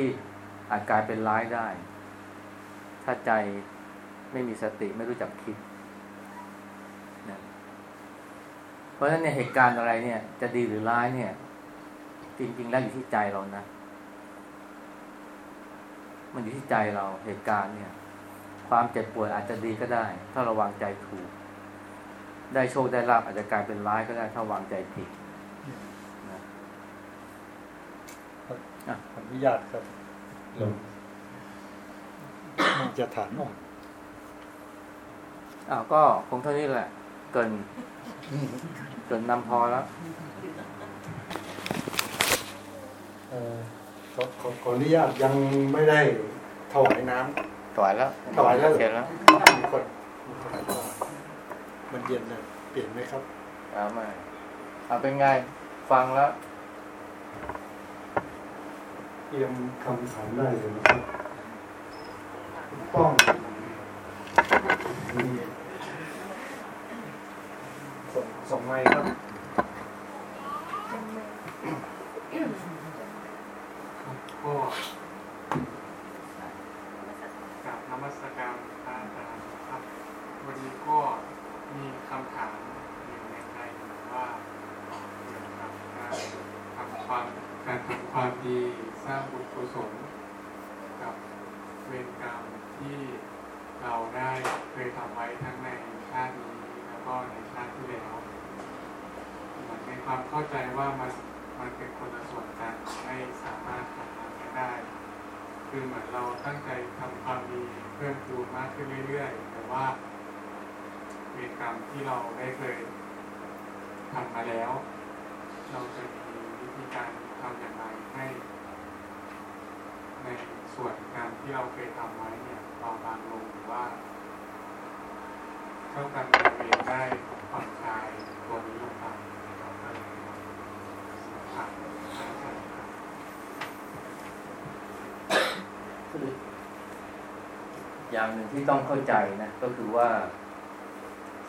อาจกลายเป็นร้ายได้ ถ้าใจไม่มีสติไม่รู้จักคิดนะเพราะฉะนั้นเนี่ยเหตุการณ์อะไรเนี่ย จะดีหรือร้ายเนี่ย จริง ๆ แล้วอยู่ที่ใจเรานะ มันอยู่ที่ใจเราเหตุการณ์เนี่ย ความเจ็บป่วยอาจจะดีก็ได้ ถ้าเราวางใจถูก ได้โชคได้ลาบอาจจะกลายเป็นร้ายก็ได้ ถ้าวางใจผิดนะ ข ออนุญาตครับลงมันจะฐานอ่อนอ้าวก็คงเท่านี้แหละ เกิน เกินนำพอแล้วเอ่อขอขอขออนุญาตยังไม่ได้ถวายน้ำถวายแล้วถวายแล้วเหรอเสร็จแล้วมีคนมีคนถวายมันเย็นเลยเปลี่ยนไหมครับเอามาเอาเป็นไง ฟังแล้ว เตรียมคำถามได้เลยนะครับป้องส่งส่งไมค์ครับ ก็กราบนมัสการพระอาจารย์ครับ วันนี้ก็มีคำถามอยู่ในใจว่าเกี่ยวกับการทำความการทำความดีสร้างบุญกุศลกับเวรกรรมที่เราได้เคยทำไว้ทั้งในชาตินี้แล้วก็ในชาติที่แล้วเหมือนในความเข้าใจว่ามันมันเป็นคนละส่วนกันไม่สามารถทำงานได้ คือเหมือนเราตั้งใจทำความดีเพิ่มพูนมากขึ้นเรื่อยๆ แต่ว่าเวรกรรม ที่เราได้เคยทำมาแล้ว เราจะมีวิธีการทำอย่างไรให้ในส่วนงานที่เราเคยทำไว้เนี่ยเบาบางลงหรือว่าเท่ากันบริเวณได้ผ่อนคลายตัวนี้ลงไปครับก็เลยครับครับอย่างหนึ่งที่ต้องเข้าใจนะ ก็คือว่า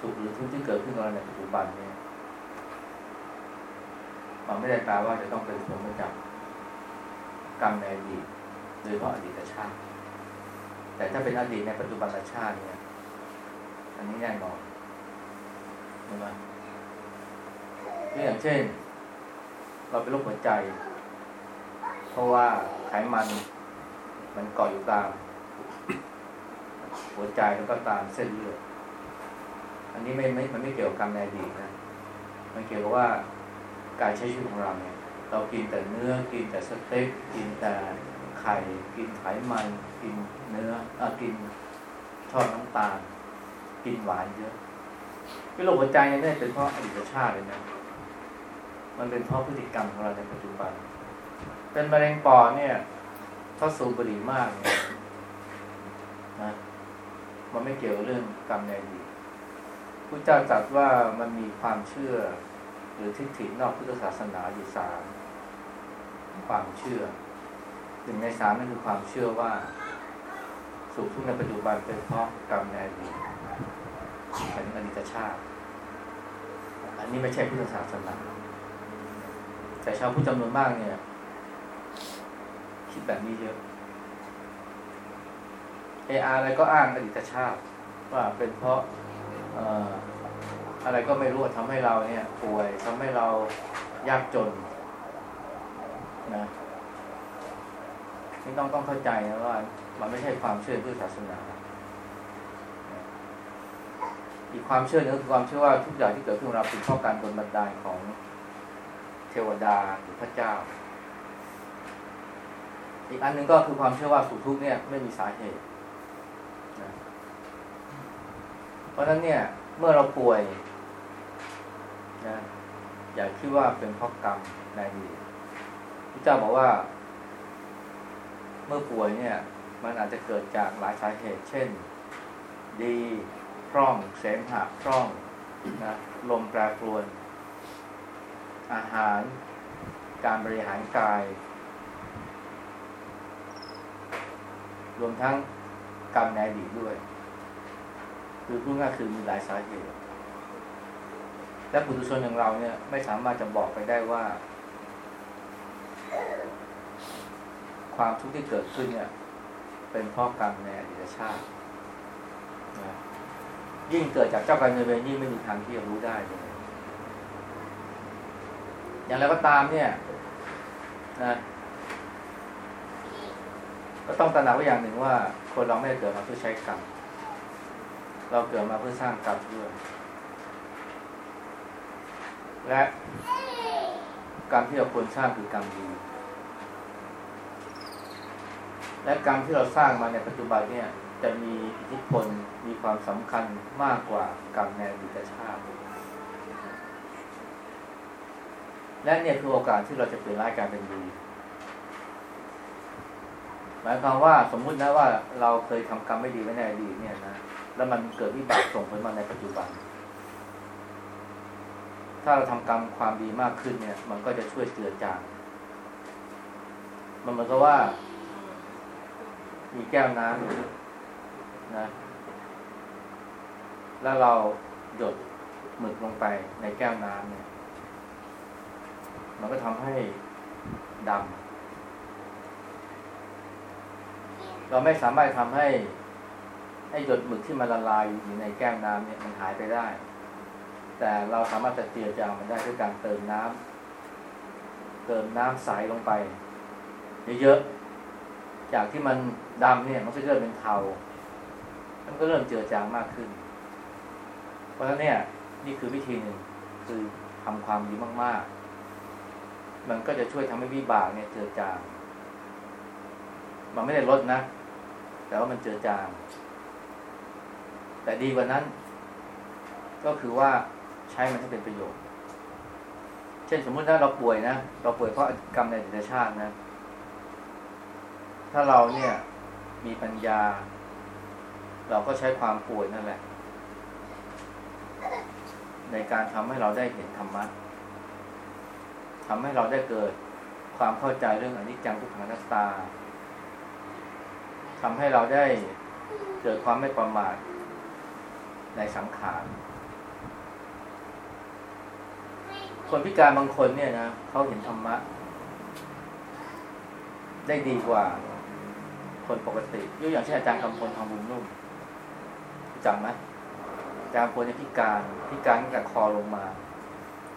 สุขหรือทุกข์ที่เกิดขึ้นกับเราในปัจจุบันเนี่ยมันไม่ได้แปลว่าจะต้องเป็นผลมาจากกรรมในอดีตโดยเฉพาะอดีตชาติ แต่ถ้าเป็นอดีตในปัจจุบันชาติเนี่ย อันนี้แน่นอนใช่ไหมนี่อย่างเช่น เราเป็นโรคหัวใจ เพราะว่าไขมัน มันเกาะอยู่ตาม หัวใจแล้วก็ตามเส้นเลือด อันนี้ไม่ไม่มันไม่เกี่ยวกับกรรมในอดีตนะ มันเกี่ยวกับว่าการใช้ชีวิตของเราเนี่ย เรากินแต่เนื้อ กินแต่สเต็ก กินแต่ไข่ กินไขมัน กินเนื้ออกินทอดน้ำตาล กินหวานเยอะที่โรคหัวใจเนี่ยเป็นเพราะอดีตชาติเลยนะ มันเป็นเพราะพฤติกรรมของเราในปัจจุบัน เป็นมะเร็งปอดเนี่ยถ้าสูบบุหรี่มากเนี่ยนะ มันไม่เกี่ยวกับเรื่องกรรมในอดีต พระเจ้าตรัสว่ามันมีความเชื่อ หรือทิฏฐินอกพุทธศาสนาอยู่สามความเชื่อหนึ่งในสามนั่นคือความเชื่อว่าสุขทุกข์ในปัจจุบันเป็นเพราะกรรมในอดีตเป็นอดีตชาติ อันนี้ไม่ใช่พุทธศาสนาแต่ชาวพุทธจำนวนมากเนี่ย คิดแบบนี้เยอะเออาอะไรก็อ้างอดีตชาติ ว่าเป็นเพราะ อะไรก็ไม่รู้ทำให้เราเนี่ยป่วยทำให้เรายากจนนะนี่ต้องต้องเข้าใจนะว่า มันไม่ใช่ความเชื่อเพื่อศาสนา อีกความเชื่อหนึงก็คือความเชื่อว่าทุกอย่างที่เกิดขึ้นเราเป็นเพราะการบนบันไดาของเทวดาหรือพระเจ้า อีกอันหนึ่งก็คือความเชื่อว่าสุขทุกข์เนี่ยไม่มีสาเหตุนะ เพราะฉะนั้นเนี่ยเมื่อเราป่วยนะอย่าคิดว่าเป็นเพราะกรรมในอดีตพระเจ้าบอกว่า เมื่อป่วยเนี่ย มันอาจจะเกิดจากหลายสาเหตุ เช่น ดีพร่องเสมหะพร่องนะลมแปรปรวน อาหาร การบริหารกาย รวมทั้งกรรมในอดีตด้วย คือพูดง่ายคือมีหลายสาเหตุ และปุถุชนอย่างเราเนี่ย ไม่สามารถจะบอกไปได้ว่า ความทุกข์ที่เกิดขึ้นเนี่ย เป็นเพราะกรรมในอดีตชาตินะยิ่งเกิดจากเจ้ากรรมในเวรยิ่งไม่มีทางที่จะรู้ได้เลยอย่างไรก็ตามเนี่ยนะก็ต้องตระหนักไว้อย่างหนึ่งว่า คนเราไม่ได้เกิดมาเพื่อใช้กรรม เราเกิดมาเพื่อสร้างกรรมด้วย และกรรมที่เราควรสร้างคือกรรมดีและกรรมที่เราสร้างมาในปัจจุบันเนี่ย จะมีอิทธิพลมีความสำคัญมากกว่ากรรมในอดีตชาติและเนี่ยคือโอกาสที่เราจะเปลี่ยนร้ายกลารเป็นดีหมายความว่าสมมุตินะว่าเราเคยทำกรรมไม่ดีไว้ในอดีตเนี่ยนะ แล้วมันเกิดวิบากส่งผลมาในปัจจุบัน ถ้าเราทำกรรมความดีมากขึ้นเนี่ย มันก็จะช่วยเจือจางมันเหมือนกับว่า มีแก้วน้ำอยู่นะ แล้วเราหยดหมึกลงไปในแก้วน้ำเนี่ย มันก็ทำให้ดำเราไม่สามารถทำให้ ให้หยดหมึกที่มันละลายอยู่ในแก้วน้ำเนี่ยมันหายไปได้ แต่เราสามารถจะเจือจางมันได้ด้วยการเติมน้ำเติมน้ำใสลงไปเยอะๆจากที่มันดำเนี่ยมันก็เริ่มเป็นเทา มันก็เริ่มเจือจางมากขึ้น เพราะฉะนั้นเนี่ยนี่คือวิธีหนึ่งคือทำความดีมากๆ มันก็จะช่วยทำให้วิบากเนี่ยเจือจาง มันไม่ได้ลดนะ แต่ว่ามันเจือจาง แต่ดีกว่านั้น ก็คือว่าใช้มันให้เป็นประโยชน์ เช่นสมมุติถ้าเราป่วยนะเราป่วยเพราะกรรมในอดีตชาตินะ ถ้าเราเนี่ยมีปัญญา เราก็ใช้ความป่วยนั่นแหละ ในการทำให้เราได้เห็นธรรมะทำให้เราได้เกิดความเข้าใจเรื่องอนิจจังทุกขังอนัตตาทำให้เราได้เกิดความไม่ประมาท ในสังขาร คนพิการบางคนเนี่ยนะเขาเห็นธรรมะ ได้ดีกว่า คนปกติยกอย่างเช่นอาจารย์คำพลทองบุญนุ่มจำไหมอาจารย์พลเนี่ยพิการพิการตั้งแต่คอลงมา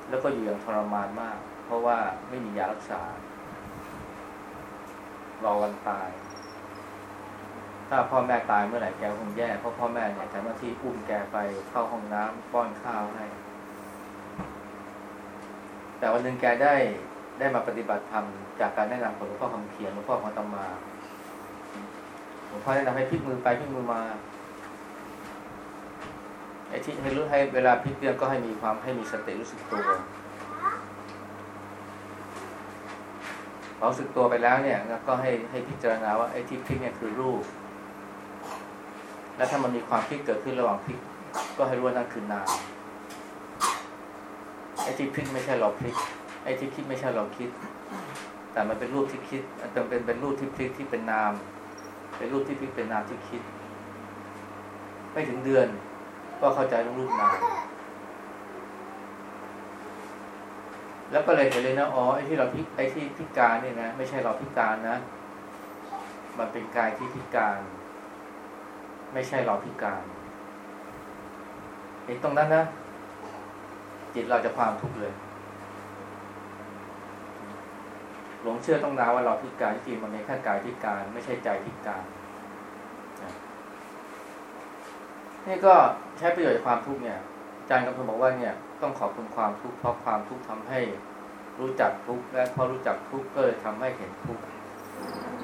แล้วก็อยู่อย่างทรมานมาก เพราะว่าไม่มียารักษารอวันตาย ถ้าพ่อแม่ตายเมื่อไหร่แกคงแย่เพราะพ่อแม่เนี่ยทำหน้าที่อุ้มแกไปเข้าห้องน้ำป้อนข้าวให้ แต่วันหนึ่งแกได้ได้มาปฏิบัติธรรมจากการแนะนำของหลวงพ่อคำเขียนหลวงพ่อของตมาหลวงพ่อแนะนำให้พลิกมือไปพลิกมือมาไอ้ที่ให้รู้ให้เวลาพลิกเนี่ยก็ให้มีความให้มีสติรู้สึกตัวพอรู้สึกตัวไปแล้วเนี่ยก็ให้ให้พิจารณาว่าไอ้ที่พลิกเนี่ยคือรูป และถ้ามันมีความพลิกเกิดขึ้นระหว่างพลิก ก็ให้รู้ว่านั่นคือนามไอ้ที่พลิกไม่ใช่เราพลิก ไอ้ที่คิดไม่ใช่เราคิด แต่มันเป็นรูปที่คิดแต่เป็นเป็นรูปที่พลิกที่เป็นนาม เป็นรูปที่พลิกเป็นนามที่คิด ไม่ถึงเดือน ก็เข้าใจรูปนาม แล้วก็เลยเห็นเลยนะอ๋อไอ้ที่เราพิไอ้ที่พิการเนี่ยนะ ไม่ใช่เราพิการนะ มันเป็นกายที่พิการ ไม่ใช่เราพิการเห็นตรงนั้นนะจิตเราจะความทุกข์เลย หลงเชื่อต้องนาว่าเราพิการที่จริงมันเป็นแค่กายพิการ ไม่ใช่ใจพิการนี่ก็ใช้ประโยชน์ความทุกข์เนี่ยอาจารย์กำพลบอกว่าเนี่ย ต้องขอบคุณความทุกข์เพราะความทุกข์ทำให้รู้จักทุกข์และพอรู้จักทุกข์ก็เลยทำให้เห็นทุกข์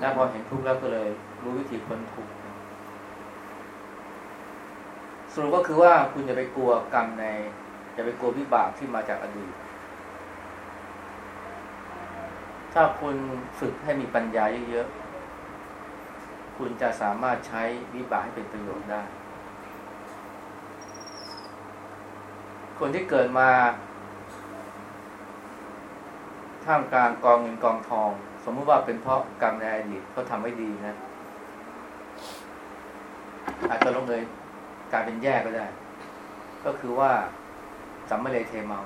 และพอเห็นทุกข์แล้วก็เลยรู้วิธีพ้นทุกข์ สรุปก็คือว่าคุณจะไปกลัวกรรมในจะไปกลัววิบากที่มาจากอดีต ถ้าคุณฝึกให้มีปัญญาเยอะๆ คุณจะสามารถใช้วิบากให้เป็นประโยชน์ได้ คนที่เกิดมาท่ามกลางกองเงินกองทอง สมมติว่าเป็นเพราะกรรมในอดีตเขาทำไม่ดีนะ อาจจะลงเลย กลายเป็นแย่ก็ได้ ก็คือว่าสัมมาเลเทเมา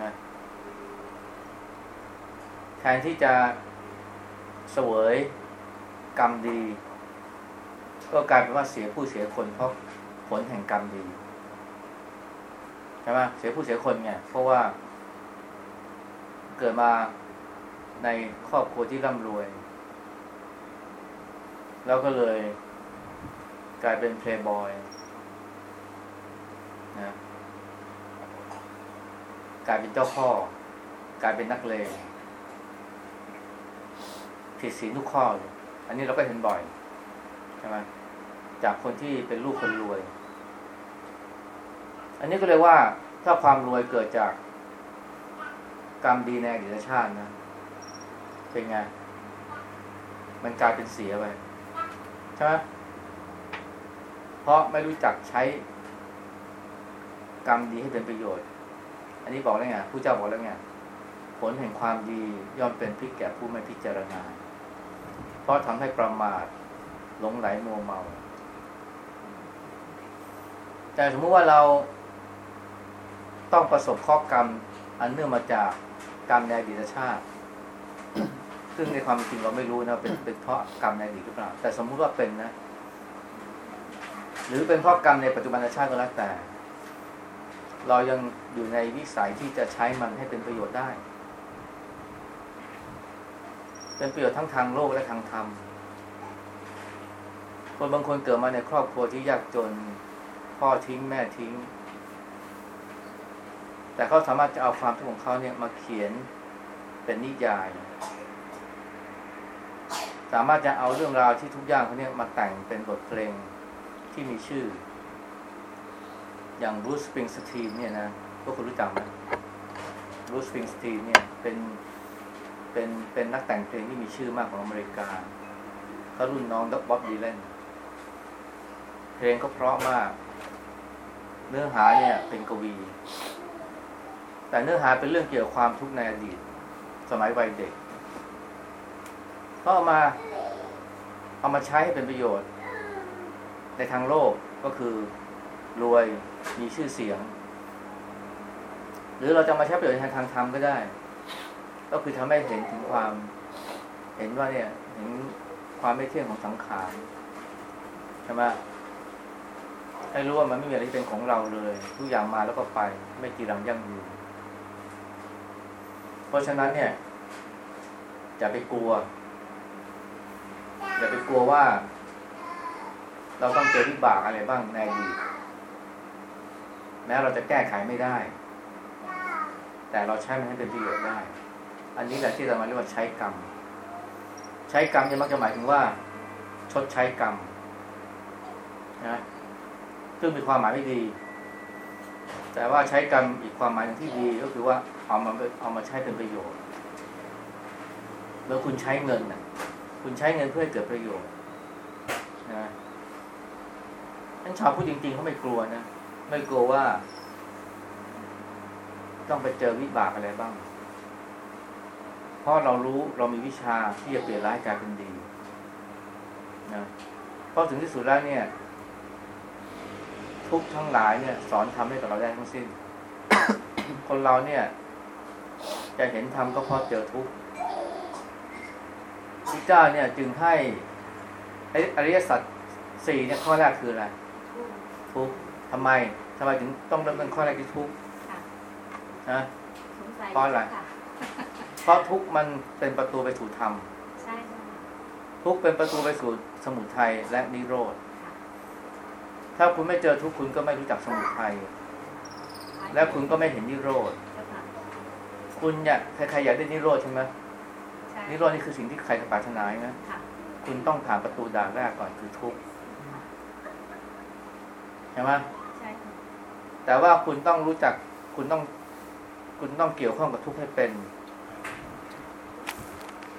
นะแทนที่จะเสวยกรรมดี ก็กลายเป็นว่าเสียผู้เสียคนเพราะผลแห่งกรรมดีใช่ไหมเสียผู้เสียคนไงเพราะว่า เกิดมาในครอบครัวที่ร่ำรวย แล้วก็เลย กลายเป็นเพลย์บอยนะกลายเป็นเจ้าพ่อกลายเป็นนักเลงผิดศีลทุกข้อเลยอันนี้เราก็เห็นบ่อยใช่ไหมจากคนที่เป็นลูกคนรวย อันนี้ก็เลยว่าถ้าความรวยเกิดจากกรรมดีในอดีตชาตินะเป็นไง มันกลายเป็นเสียไปใช่ไหม ราะไม่รู้จักใช้กรรมดีให้เป็นประโยชน์ อันนี้บอกแล้วไงผู้เจ้าบอกแล้วไงผลแห่งความดีย่อมเป็นพิษแก่ผู้ไม่พิจารณา เพราะทำให้ประมาทหลงไหลมัวเมา แต่สมมุติว่าเราต้องประสบข้อกรรม อันเนื่องมาจากกรรมในอดีตชาติ ซึ่งในความจริงเราไม่รู้นะเป็นเป็นเพราะกรรมในอดีตหรือเปล่า แต่สมมุติว่าเป็นนะ หรือเป็นเพราะกรรมในปัจจุบันชาติก็แล้วแต่ เรายังอยู่ในวิสัยที่จะใช้มันให้เป็นประโยชน์ได้ เป็นประโยชน์ทั้งทางโลกและทางธรรม คนบางคนเกิดมาในครอบครัวที่ยากจนพ่อทิ้งแม่ทิ้ง แต่เขาสามารถจะเอาความทุกข์ของเขาเนี่ยมาเขียนเป็นนิยาย สามารถจะเอาเรื่องราวที่ทุกอย่างเขาเนี่ยมาแต่งเป็นบทเพลง ที่มีชื่อ อย่างรูสปริงสตีนเนี่ยนะพวกคุณรู้จักไหมรูสปริงสตีนเนี่ยเป็นเป็นเป็นนักแต่งเพลงที่มีชื่อมากของอเมริกาเขารุ่นน้องด็อกบ๊อบดีแลนเพลงก็เพราะมาก เนื้อหาเนี่ยเป็นกวี แต่เนื้อหาเป็นเรื่องเกี่ยวกับความทุกข์ในอดีต สมัยวัยเด็กก็เอามาเอามาใช้ให้เป็นประโยชน์ ในทางโลกก็คือรวยมีชื่อเสียง หรือเราจะมาใช้ประโยชน์ในทางธรรมก็ได้ ก็คือทำให้เห็นถึงความเห็นว่าเนี่ยเห็นความไม่เที่ยงของสังขารใช่ไหมให้รู้ว่ามันไม่มีอะไรที่เป็นของเราเลย ทุกอย่างมาแล้วก็ไป ไม่กีรังยั่งยืนเพราะฉะนั้นเนี่ยอย่าไปกลัวอย่าไปกลัวว่า เราต้องเจอวิบากอะไรบ้างในอดีตแม้เราจะแก้ไขไม่ได้ แต่เราใช้มันให้เป็นประโยชน์ได้ อันนี้แหละที่เรามาเรียกว่าใช้กรรม ใช้กรรมเนี่ยมักจะหมายถึงว่า ชดใช้กรรมนะซึ่งมีความหมายไม่ดี แต่ว่าใช้กรรมอีกความหมายหนึ่งที่ดีก็คือว่าเอามาเอามาใช้เป็นประโยชน์เมื่อคุณใช้เงินนะคุณใช้เงินเพื่อให้เกิดประโยชน์นะ ท่านชาวพูดจริงๆเขาไม่กลัวนะ ไม่กลัวว่า ต้องไปเจอวิบากอะไรบ้าง เพราะเรารู้เรามีวิชาที่จะเปลี่ยนร้ายกลายเป็นดีนะเพราะถึงที่สุดแล้วเนี่ย ทุกทั้งหลายเนี่ย สอนทำให้กับเราได้ทั้งสิ้น คนเราเนี่ย จะเห็นธรรมก็เพราะเจอทุกข์พระเจ้าเนี่ยจึงให้อริยสัจสี่เนี่ยข้อแรกคืออะไร ทุกข์ทำไมทำไมถึงต้องเริ่มต้นข้อแรกที่ทุกข์นะเพราะอะไรเพราะทุกข์มันเป็นประตูไปสู่ธรรมใช่ค่ะทุกข์เป็นประตูไปสู่สมุทัยและนิโรธถ้าคุณไม่เจอทุกข์คุณก็ไม่รู้จักสมุทัยและคุณก็ไม่เห็นนิโรธคุณอยากใครๆอยากได้นิโรธใช่ไหมใช่นิโรธนี่คือสิ่งที่ใครจะปรารถนานะค่ะคุณต้องผ่านประตูด่านแรกก่อนคือทุกข์ ใช่ไหมใช่ค่ะแต่ว่าคุณต้องรู้จักคุณต้อง คุณต้องเกี่ยวข้องกับทุกข์ให้เป็น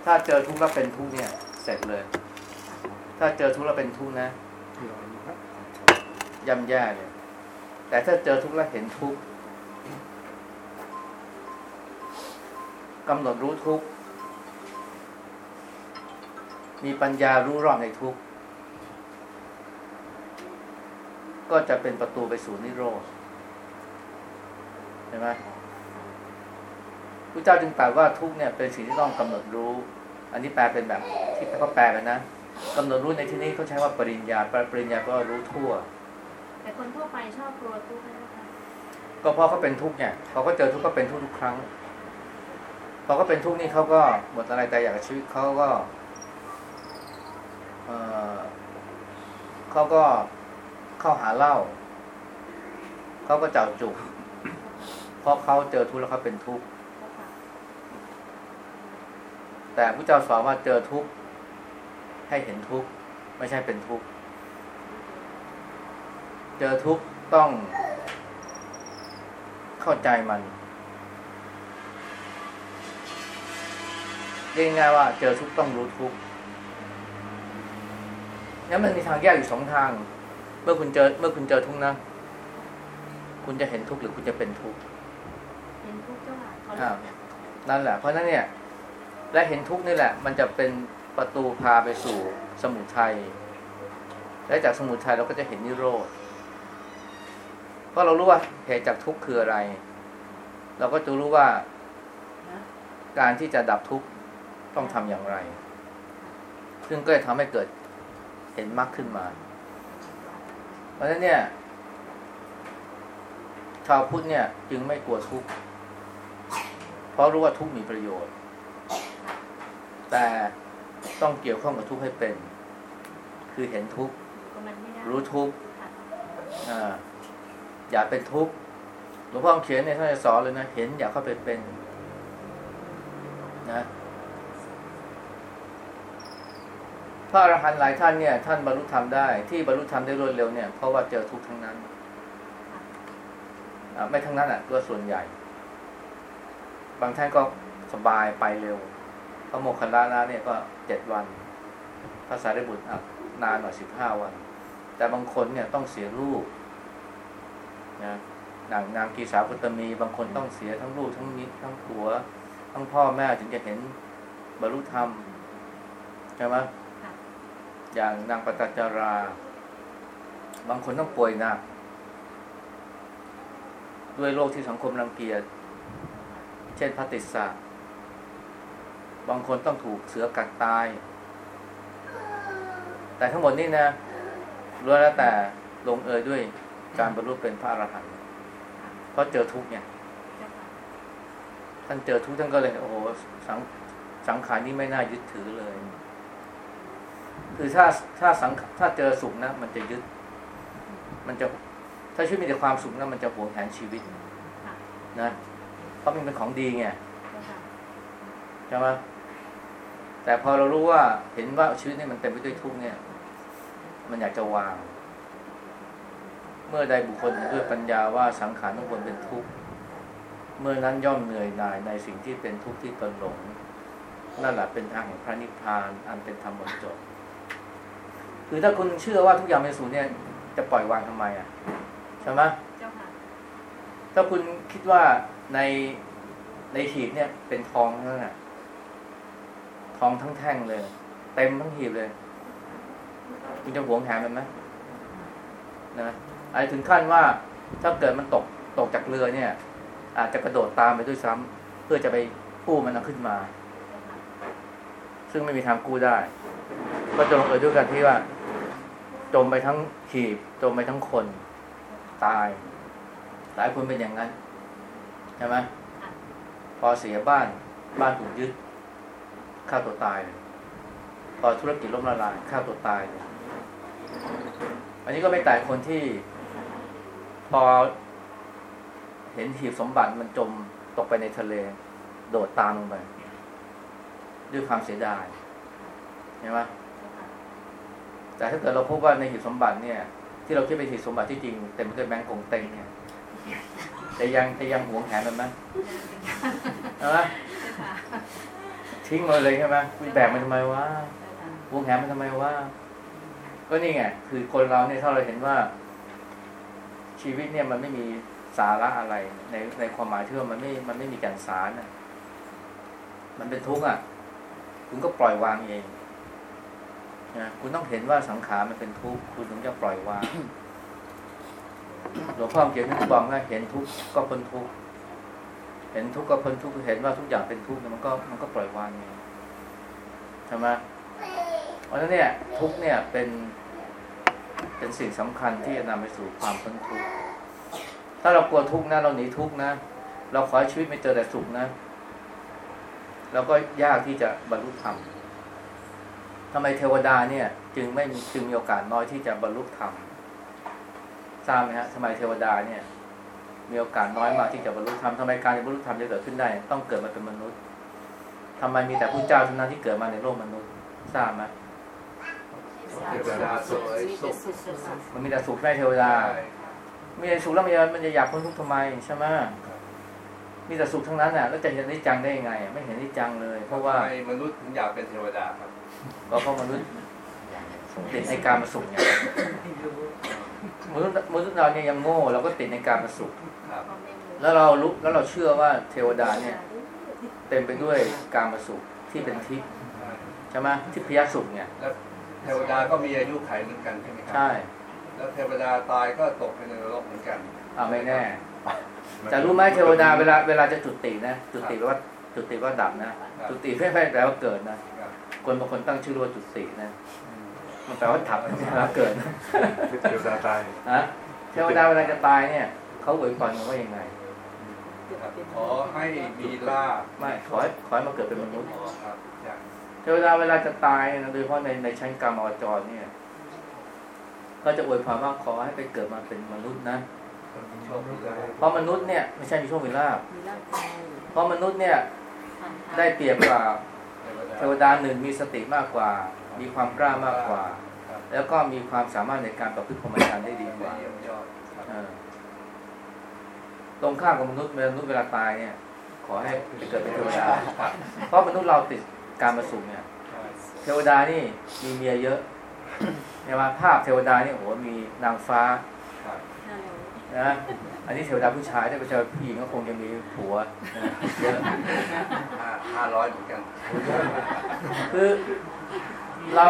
ถ้าเจอทุกข์แล้วเป็นทุกข์เนี่ย เสร็จเลย ถ้าเจอทุกข์แล้วเป็นทุกข์นะย่ำแย่เลยแต่ถ้าเจอทุกข์แล้วเห็นทุกข์กำหนดรู้ทุกข์มีปัญญารู้รอบในทุกข์ ก็จะเป็นประตูไปสู่นิโรธเห็นไหมพระเจ้าจึงตรัสว่าทุกข์เนี่ยเป็นสิ่งที่ต้องกำหนดรู้ อันนี้แปลเป็นแบบที่เขาแปลกันนะกำหนดรู้ในที่นี้เขาใช้ว่าปริญญาปริญญาก็รู้ทั่ว แต่คนทั่วไปชอบกลัวทุกข์นะคะก็เพราะเขาเป็นทุกข์เนี่ยเขาก็เจอทุกข์ก็เป็นทุกข์ทุกครั้งพอเขาเป็นทุกข์นี่เขาก็หมดอะไรแต่อยากกับชีวิตเขาก็เออเขาก็ เข้าหาเหล้าเขาก็เจ้าจุกเพราะเขาเจอทุกข์แล้วเขาเป็นทุกข์แต่พระเจ้าสอนว่าเจอทุกข์ให้เห็นทุกข์ไม่ใช่เป็นทุกข์เจอทุกข์ต้องเข้าใจมันเรียกง่ายว่าเจอทุกข์ต้องรู้ทุกข์งั้นมันมีทางแยกอยู่สองทาง เมื่อคุณเจอ เมื่อคุณเจอทุกข์นะคุณจะเห็นทุกข์หรือคุณจะเป็นทุกข์เห็นทุกข์เจ้าค่ะเขาครับนั่นแหละ เพราะฉะนั้นเนี่ย และเห็นทุกข์นี่แหละ มันจะเป็นประตูพาไปสู่สมุทัยและจากสมุทัยเราก็จะเห็นนิโรธเพราะเรารู้ว่าเหตุจากทุกข์คืออะไร เราก็จะรู้ว่าการที่จะดับทุกข์ต้องทำอย่างไร ซึ่งก็จะทำให้เกิดเห็นมรรคขึ้นมาเพ ราะฉะนั้นเนี่ย ชาวพุทธเนี่ย จึงไม่กลัวทุกข์เพราะรู้ว่าทุกข์มีประโยชน์ แต่ต้องเกี่ยวข้องกับทุกข์ให้เป็น คือเห็นทุกข์ก็มันไม่ได้รู้ทุกข์ค่ะอ่าอย่าเป็นทุกข์หลวงพ่อเขียนเนี่ยท่านจะสอนเลยนะ เห็นอย่าเข้าไปเป็น นะ พระอรหันต์หลายท่านเนี่ย ท่านบรรลุธรรมได้ที่บรรลุธรรมได้รวดเร็วเนี่ยเพราะว่าเจอทุกข์ทั้งนั้นไม่ทั้งนั้นอะก็ส่วนใหญ่ บางท่านก็สบายไปเร็วพระโมคคัลลานะเนี่ยก็เจ็ดวันพระสารีบุตรนานหน่อยสิบห้าวัน แต่บางคนเนี่ยต้องเสียลูกนะนางนางกีสาพุตมี บางคนต้องเสียทั้งลูกทั้งมิตรทั้งผัว ทั้งพ่อแม่ถึงจะเห็นบรรลุธรรมใช่ไหม อย่างนางปตจารา บางคนต้องป่วยหนักด้วยโรคที่สังคมรังเกียจ เช่นพระติสะบางคนต้องถูกเสือกัดตาย แต่ทั้งหมดนี่นะล้วนแล้วแต่ลงเอยด้วยการบรรลุเป็นพระอรหันต์เพราะเจอทุกข์เนี่ยท่านเจอทุกข์ท่านก็เลย โอ้โหสังสังขารนี้ไม่น่ายึดถือเลย คือถ้าถ้าสังถ้าเจอสุขนะ มันจะยึด มันจะถ้าชีวิตมีแต่ความสุขนะมันจะหวงแหนชีวิตค่ะนะเพราะมันเป็นของดีไงเจ้าค่ะใช่ไหมแต่พอเรารู้ว่าเห็นว่าชีวิตนี่มันเต็มไปด้วยทุกข์เนี่ย มันอยากจะวาง เมื่อใดบุคคลเห็นด้วยปัญญาว่าสังขารทั้งปวงเป็นทุกข์เมื่อนั้นย่อมเหนื่อยหน่ายในสิ่งที่เป็นทุกข์ที่ตนหลงนั่นแหละเป็นทางแห่งพระนิพพาน อันเป็นธรรมหมดจด คือถ้าคุณเชื่อว่าทุกอย่างเป็นศูนย์เนี่ย จะปล่อยวางทำไมอะใช่ไหมเจ้าค่ะถ้าคุณคิดว่าในในหีบเนี่ย เป็นทองนั่นแหละทองทั้งแท่งเลย เต็มทั้งหีบเลย คุณจะหวงแหนมันไหมนะอะไรถึงขั้นว่าถ้าเกิดมันตกตกจากเรือเนี่ย อาจจะกระโดดตามไปด้วยซ้ำเพื่อจะไปกู้มันเอาขึ้นมาเจ้าค่ะซึ่งไม่มีทางกู้ได้ ก็จะลงเอยด้วยกันที่ว่า จมไปทั้งหีบ จมไปทั้งคน ตาย หลายคนเป็นอย่างนั้น ใช่ไหมพอเสียบ้านบ้านถูกยึดฆ่าตัวตายเลยพอธุรกิจล้มละลายฆ่าตัวตายเลยอันนี้ก็ไม่แต่คนที่ พอเห็นหีบสมบัติมันจมตกไปในทะเล โดดตามลงไป ด้วยความเสียดายเห็นไหม แต่ถ้าเกิดเราพบว่าในหีบสมบัติเนี่ย ที่เราคิดเป็นหีบสมบัติที่จริงเต็มไปด้วยแบงก์กงเต็งเนี่ยจะยังจะยังหวงแหนมันไหมใช่ไหมเจ้าค่ะทิ้งมาเลยใช่ไหมคุณแบกมันทำไมวะเจ้าค่ะหวงแหนมันทำไมวะก็นี่ไงคือคนเราเนี่ยถ้าเราเห็นว่า ชีวิตเนี่ยมันไม่มีสาระอะไร ในในความหมายที่ว่ามันไม่มันไม่มีแก่นสารน่ะมันเป็นทุกข์อะ คุณก็ปล่อยวางเอง นะคุณต้องเห็นว่าสังขารมันเป็นทุกข์คุณถึงจะปล่อยวางหลวงพ่อเขียนที่บอกว่าเห็นทุกข์ก็พ้นทุกข์เห็นทุกข์ก็พ้นทุกข์เห็นว่าทุกอย่างเป็นทุกข์มันก็มันก็ปล่อยวางเองใช่ไหมเพราะฉะนั้นเนี่ย ทุกข์เนี่ยเป็น เป็นสิ่งสำคัญที่จะนำไปสู่ความพ้นทุกข์ถ้าเรากลัวทุกข์นะเราหนีทุกข์นะเราขอให้ชีวิตไม่เจอแต่สุขนะเราก็ยากที่จะบรรลุธรรม ทำไมเทวดาเนี่ย จึงไม่มีจึงมีโอกาสน้อยที่จะบรรลุธรรมทราบไหมฮะทำไมเทวดาเนี่ย มีโอกาสน้อยมากที่จะบรรลุธรรมทำไมการบรรลุธรรมจะเกิดขึ้นได้ ต้องเกิดมาเป็นมนุษย์ทำไมมีแต่ผู้เจ้าเท่านั้นที่เกิดมาในโลกมนุษย์ทราบไหมเทวดาสวยสุขมันมีแต่สุขได้เทวดามีแต่สุขแล้วมันจะมันจะอยากพ้นทุกข์ทำไมใช่ไหมมีแต่สุขทั้งนั้นน่ะแล้วจะเห็นนิจจังได้ยังไง ไม่เห็นนิจจังเลย เพราะว่าทำไมมนุษย์ถึงอยากเป็นเทวดาครับ ก็เพราะมนุษย์ติดในการมาสุขเนี่ยมนุษย์มนุษย์เราเนี่ยยังโง่เราก็ติดในการมาสุขครับแล้วเรารู้แล้วเราเชื่อว่าเทวดาเนี่ย เต็มไปด้วยการมาสุขที่เป็นทิพย์ใช่ไหมทิพยสุขเนี่ยแล้วเทวดาก็มีอายุไขเหมือนกันใช่ไหมครัใช่ แล้วเทวดาตายก็ตกไปในนรกเหมือนกันอ่าไม่แน่แต่รู้ไหมเทวดาเวลาเวลาจะจุตินะจุติแปลว่าจุติว่าดับนะจุติไม่ใช่แปลว่าเกิดนะ ครับคนบางคนตั้งชื่อว่าจุตินะมันแปลว่าดับไม่ใช่แปลว่าเกิดนะเทวดาตายนะเทวดาเวลาจะตายเนี่ยเขาอวยพรกันว่ายังไงครับขอให้มีลาภไม่ขอให้ขอให้มาเกิดเป็นมนุษย์ครับอย่างเทวดาเวลาจะตายนะโดยเฉพาะในในชั้นกรรมอวจรเนี่ย ก็จะอวยพรว่าขอให้ไปเกิดมาเป็นมนุษย์นะโชคดีแล้วเพราะมนุษย์เนี่ยไม่ใช่มีโชคมีลาภเพราะมนุษย์เนี่ย ได้เปรียบกว่าเทวดาหนึ่งมีสติมากกว่า มีความกล้ามากกว่าครับแล้วก็มีความสามารถในการประพฤติพรหมจรรย์ได้ดีกว่าเยี่ยมยอดครับเออตรงข้ามกับมนุษย์มนุษย์เวลาตายเนี่ย ขอให้ไปเกิดเป็นเทวดาเพราะมนุษย์เราติดการมาสุขเนี่ยเทวดานี่มีเมียเยอะใช่ไหมภาพเทวดานี่โอ้โหมีนางฟ้าครับนะอันนี้เทวดาผู้ชายถ้าเป็นเทวดาผู้หญิงก็คงจะมีผัวนะเยอะ ห้าห้าร้อยเหมือนกัน คือเรา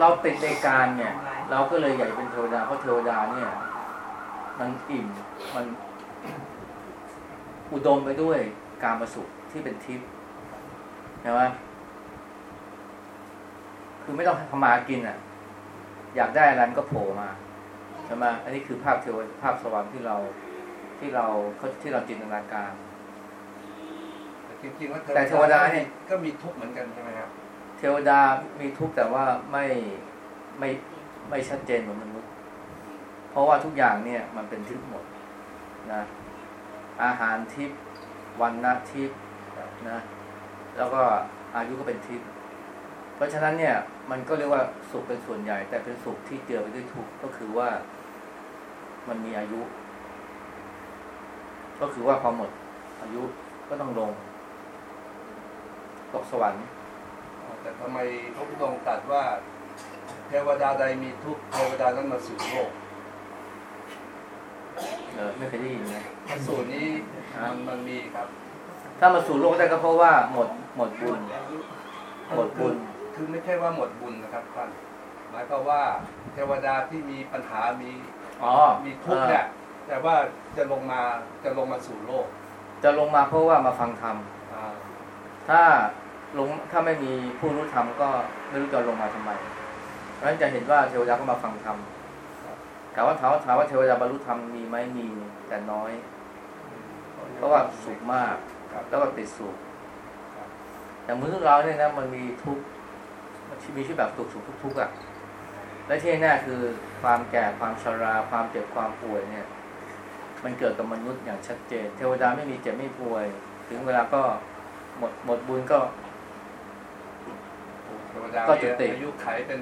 เราติดในการเนี่ย เราก็เลยอยากจะเป็นเทวดาเพราะเทวดาเนี่ย มันอิ่มมันอุดมไปด้วยการมาสุขที่เป็นทิพย์ใช่ไหมคือไม่ต้องทำมาหากินอะ อยากได้อะไรมันก็โผล่มาใช่ไหมอันนี้คือภาพเทวภาพสวรรค์ที่เราที่เราที่เราจินตนาการแต่ จริงๆแล้วแต่เทวดาเนี่ยก็มีทุกข์เหมือนกันใช่ไหมครับเทวดามีทุกข์แต่ว่าไม่ไม่ไม่ชัดเจนเหมือนมนุษย์ เพราะว่าทุกอย่างเนี่ยมันเป็นทิพย์หมดนะอาหารทิพย์วันนะทิพย์นะแล้วก็อายุก็เป็นทิพย์เพราะฉะนั้นเนี่ยมันก็เรียกว่าสุขเป็นส่วนใหญ่ แต่เป็นสุขที่เจือไปด้วยทุกข์ก็คือว่ามันมีอายุ ก็คือว่าพอหมดอายุก็ต้องลง ตกสวรรค์แต่ทำไมพระพุทธองค์ตรัสว่าเทวดาใดมีทุกข์เทวดานั้นมาสู่โลกเออไม่เคยได้ยินนะมาสู่นี้มันมันมีครับ ถ้ามาสู่โลกได้ก็เพราะว่าหมดหมดบุญหมดบุญคือไม่ใช่ว่าหมดบุญนะครับท่านหมายความว่าเทวดาที่มีปัญหามีอ๋อมีทุกข์เนี่ยแต่ว่าจะลงมาจะลงมาสู่โลก จะลงมาเพราะว่ามาฟังธรรมอ่าถ้า ลงถ้าไม่มีผู้รู้ธรรมก็ไม่รู้จะลงมาทำไมเพราะฉะนั้นจะเห็นว่าเทวดาก็มาฟังธรรมถามว่าถามว่าถามว่าเทวดาบรรลุธรรมมีไหมมีแต่น้อย เพราะว่าสุขมากแล้วก็ติดสุขอย่างมนุษย์เราเนี่ยนะมันมีทุกมีชีวิตแบบสุขสุขทุกทุกข์อะและที่แน่คือความแก่ความชรา ความเจ็บความป่วยเนี่ย มันเกิดกับมนุษย์อย่างชัดเจน เทวดาไม่มีเจ็บไม่ป่วย ถึงเวลาก็หมดหมดบุญก็ เทวดาก็จุติมีอายุไขเป็น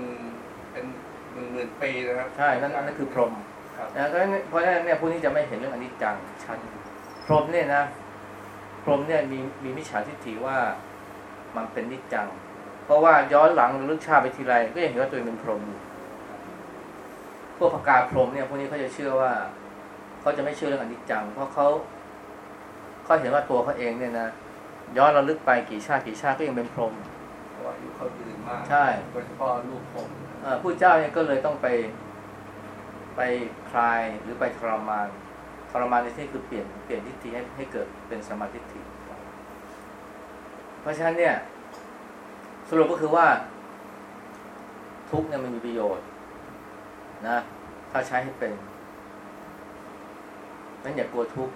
เป็นหมื่นหมื่นปีนะครับใช่นั่นนั่นคือพรหมครับนะเพราะฉะนั้นเพราะฉะนั้นเนี่ยผู้นี้จะไม่เห็นเรื่องอนิจจังชัดพรหมเนี่ยนะพรหมเนี่ยมีมีมิจฉาทิฏฐิว่ามันเป็นนิจจัง เพราะว่าย้อนหลังระลึกชาติไปทีไรก็ยังเห็นว่าตัวเองเป็นพรหมอยู่พวกประกาศพรหมเนี่ยพวกนี้เขาจะเชื่อว่าเขาจะไม่เชื่อเรื่องอนิจจัง เพราะเขาเขาเห็นว่าตัวเขาเองเนี่ยนะย้อนระลึกไปกี่ชาติกี่ชาติก็ยังเป็นพรหมเพ ราะว่าอายุเขายืนมากใช่โดยเฉพาะลูกผมเอ่อผู้เจ้าเนี่ยก็เลยต้องไปไปไปคลายหรือไปทรมานทรมานในที่คือเปลี่ยนเปลี่ยนทิฏฐิให้ให้เกิดเป็นสมาธิฏฐิเพราะฉะนั้นเนี่ย สรุปก็คือว่า ทุกข์เนี่ยมันมีประโยชน์ นะ ถ้าใช้ให้เป็นนั้นอย่ากลัวทุกข์